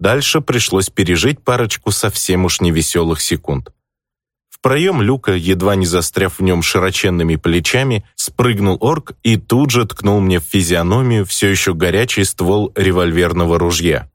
Дальше пришлось пережить парочку совсем уж невеселых секунд. В проем люка, едва не застряв в нем широченными плечами, спрыгнул орк и тут же ткнул мне в физиономию все еще горячий ствол револьверного ружья.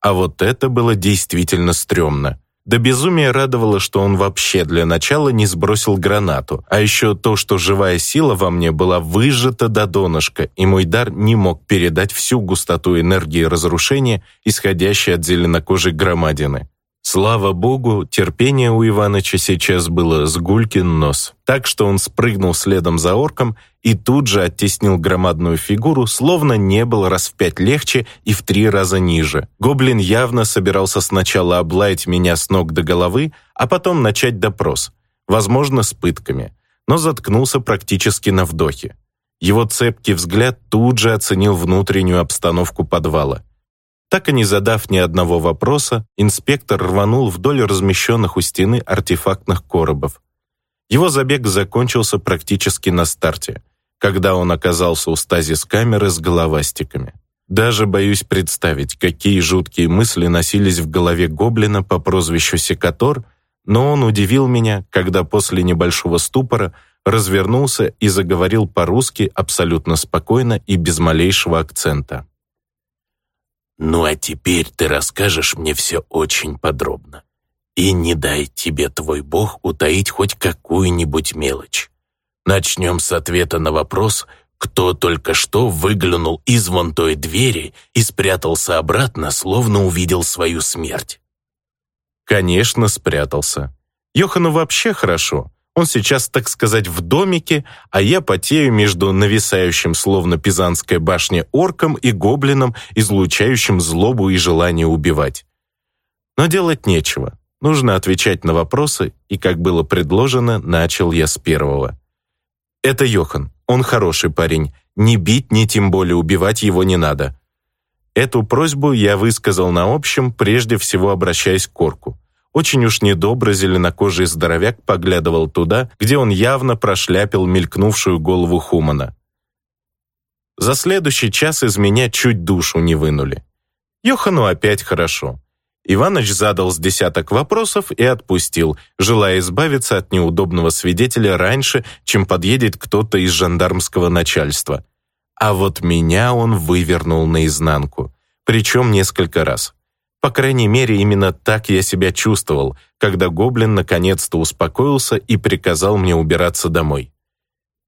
А вот это было действительно стрёмно. До безумия радовало, что он вообще для начала не сбросил гранату, а еще то, что живая сила во мне была выжата до донышка, и мой дар не мог передать всю густоту энергии разрушения, исходящей от зеленокожей громадины. Слава богу, терпение у Иваныча сейчас было с гулькин нос, так что он спрыгнул следом за орком и тут же оттеснил громадную фигуру, словно не был раз в пять легче и в три раза ниже. Гоблин явно собирался сначала облаять меня с ног до головы, а потом начать допрос, возможно, с пытками, но заткнулся практически на вдохе. Его цепкий взгляд тут же оценил внутреннюю обстановку подвала – так и не задав ни одного вопроса, инспектор рванул вдоль размещенных у стены артефактных коробов. Его забег закончился практически на старте, когда он оказался у стазис-камеры с головастиками. Даже боюсь представить, какие жуткие мысли носились в голове гоблина по прозвищу Секатор, но он удивил меня, когда после небольшого ступора развернулся и заговорил по-русски абсолютно спокойно и без малейшего акцента. Ну а теперь ты расскажешь мне все очень подробно. И не дай тебе твой бог утаить хоть какую-нибудь мелочь. Начнем с ответа на вопрос, кто только что выглянул из вон той двери и спрятался обратно, словно увидел свою смерть. Конечно, спрятался. Йохану вообще хорошо. Он сейчас, так сказать, в домике, а я потею между нависающим, словно Пизанская башня, орком и гоблином, излучающим злобу и желание убивать. Но делать нечего. Нужно отвечать на вопросы, и, как было предложено, начал я с первого. Это Йохан. Он хороший парень. Не бить, ни тем более убивать его не надо. Эту просьбу я высказал на общем, прежде всего обращаясь к Орку. Очень уж недобро зеленокожий здоровяк поглядывал туда, где он явно прошляпил мелькнувшую голову Хумана. За следующий час из меня чуть душу не вынули. Йохану опять хорошо. Иваныч задал с десяток вопросов и отпустил, желая избавиться от неудобного свидетеля раньше, чем подъедет кто-то из жандармского начальства. А вот меня он вывернул наизнанку, причем несколько раз. По крайней мере, именно так я себя чувствовал, когда гоблин наконец-то успокоился и приказал мне убираться домой.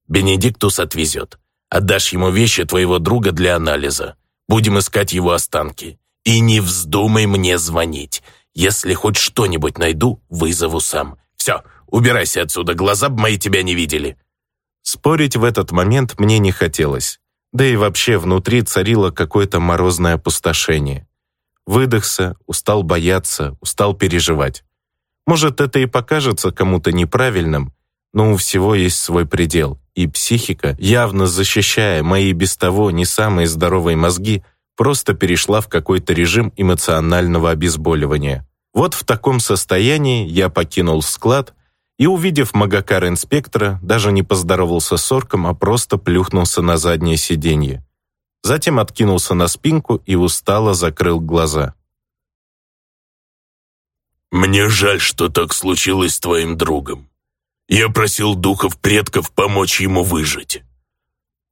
«Бенедиктус отвезет. Отдашь ему вещи твоего друга для анализа. Будем искать его останки. И не вздумай мне звонить. Если хоть что-нибудь найду, вызову сам. Все, убирайся отсюда, глаза бы мои тебя не видели». Спорить в этот момент мне не хотелось. Да и вообще внутри царило какое-то морозное опустошение. Выдохся, устал бояться, устал переживать. Может, это и покажется кому-то неправильным, но у всего есть свой предел, и психика, явно защищая мои без того не самые здоровые мозги, просто перешла в какой-то режим эмоционального обезболивания. Вот в таком состоянии я покинул склад и, увидев Магакара-инспектора, даже не поздоровался с орком, а просто плюхнулся на заднее сиденье затем откинулся на спинку и устало закрыл глаза. «Мне жаль, что так случилось с твоим другом. Я просил духов предков помочь ему выжить».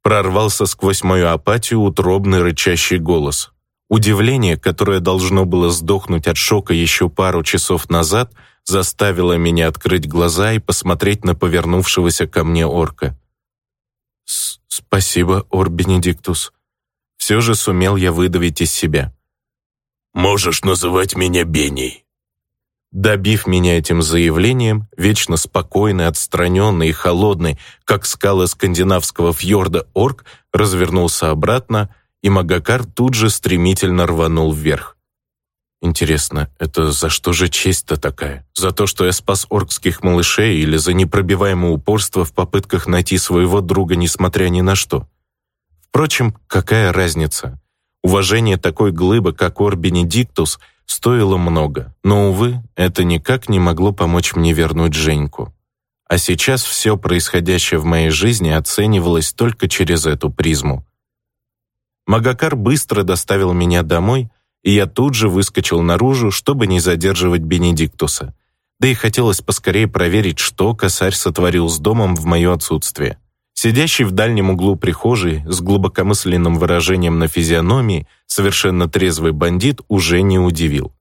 Прорвался сквозь мою апатию утробный рычащий голос. Удивление, которое должно было сдохнуть от шока еще пару часов назад, заставило меня открыть глаза и посмотреть на повернувшегося ко мне орка. «Спасибо, Ор Бенедиктус», все же сумел я выдавить из себя. «Можешь называть меня Беней». Добив меня этим заявлением, вечно спокойный, отстраненный и холодный, как скалы скандинавского фьорда орк, развернулся обратно, и Магакар тут же стремительно рванул вверх. Интересно, это за что же честь-то такая? За то, что я спас оркских малышей или за непробиваемое упорство в попытках найти своего друга, несмотря ни на что? Впрочем, какая разница? Уважение такой глыбы, как Ор Бенедиктус, стоило много, но, увы, это никак не могло помочь мне вернуть Женьку. А сейчас все происходящее в моей жизни оценивалось только через эту призму. Магакар быстро доставил меня домой, и я тут же выскочил наружу, чтобы не задерживать Бенедиктуса. Да и хотелось поскорее проверить, что косарь сотворил с домом в мое отсутствие. Сидящий в дальнем углу прихожей с глубокомысленным выражением на физиономии совершенно трезвый бандит уже не удивил.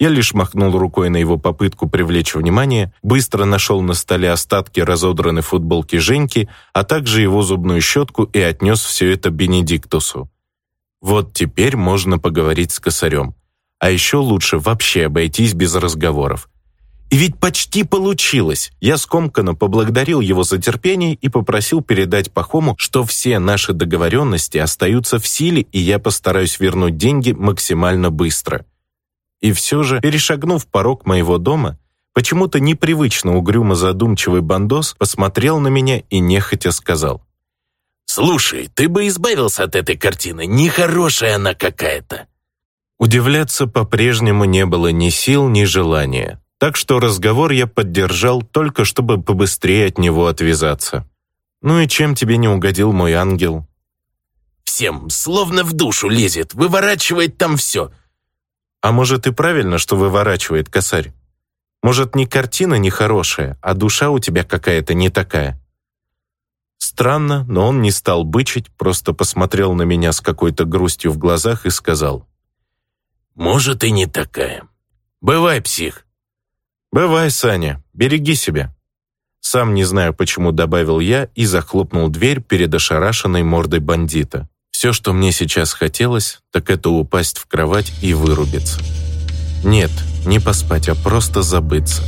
Я лишь махнул рукой на его попытку привлечь внимание, быстро нашел на столе остатки разодранной футболки Женьки, а также его зубную щетку и отнес все это Бенедиктусу. Вот теперь можно поговорить с косарем. А еще лучше вообще обойтись без разговоров. И ведь почти получилось. Я скомканно поблагодарил его за терпение и попросил передать Пахому, что все наши договоренности остаются в силе, и я постараюсь вернуть деньги максимально быстро. И все же, перешагнув порог моего дома, почему-то непривычно угрюмо задумчивый бандос посмотрел на меня и нехотя сказал. «Слушай, ты бы избавился от этой картины, нехорошая она какая-то». Удивляться по-прежнему не было ни сил, ни желания, так что разговор я поддержал только, чтобы побыстрее от него отвязаться. «Ну и чем тебе не угодил мой ангел?» «Всем, словно в душу лезет, выворачивает там все. А может и правильно, что выворачивает косарь? Может, не картина нехорошая, а душа у тебя какая-то не такая? Странно, но он не стал бычить, просто посмотрел на меня с какой-то грустью в глазах и сказал. «Может, и не такая. Бывай, псих». «Бывай, Саня, береги себя». Сам не знаю, почему добавил я и захлопнул дверь перед ошарашенной мордой бандита. Все, что мне сейчас хотелось, так это упасть в кровать и вырубиться. Нет, не поспать, а просто забыться.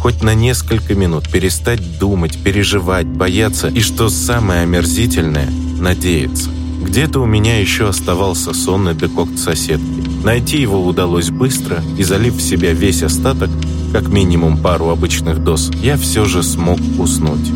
Хоть на несколько минут перестать думать, переживать, бояться и, что самое омерзительное, надеяться. Где-то у меня еще оставался сонный декокт соседки. Найти его удалось быстро, и залив в себя весь остаток, как минимум пару обычных доз, я все же смог уснуть.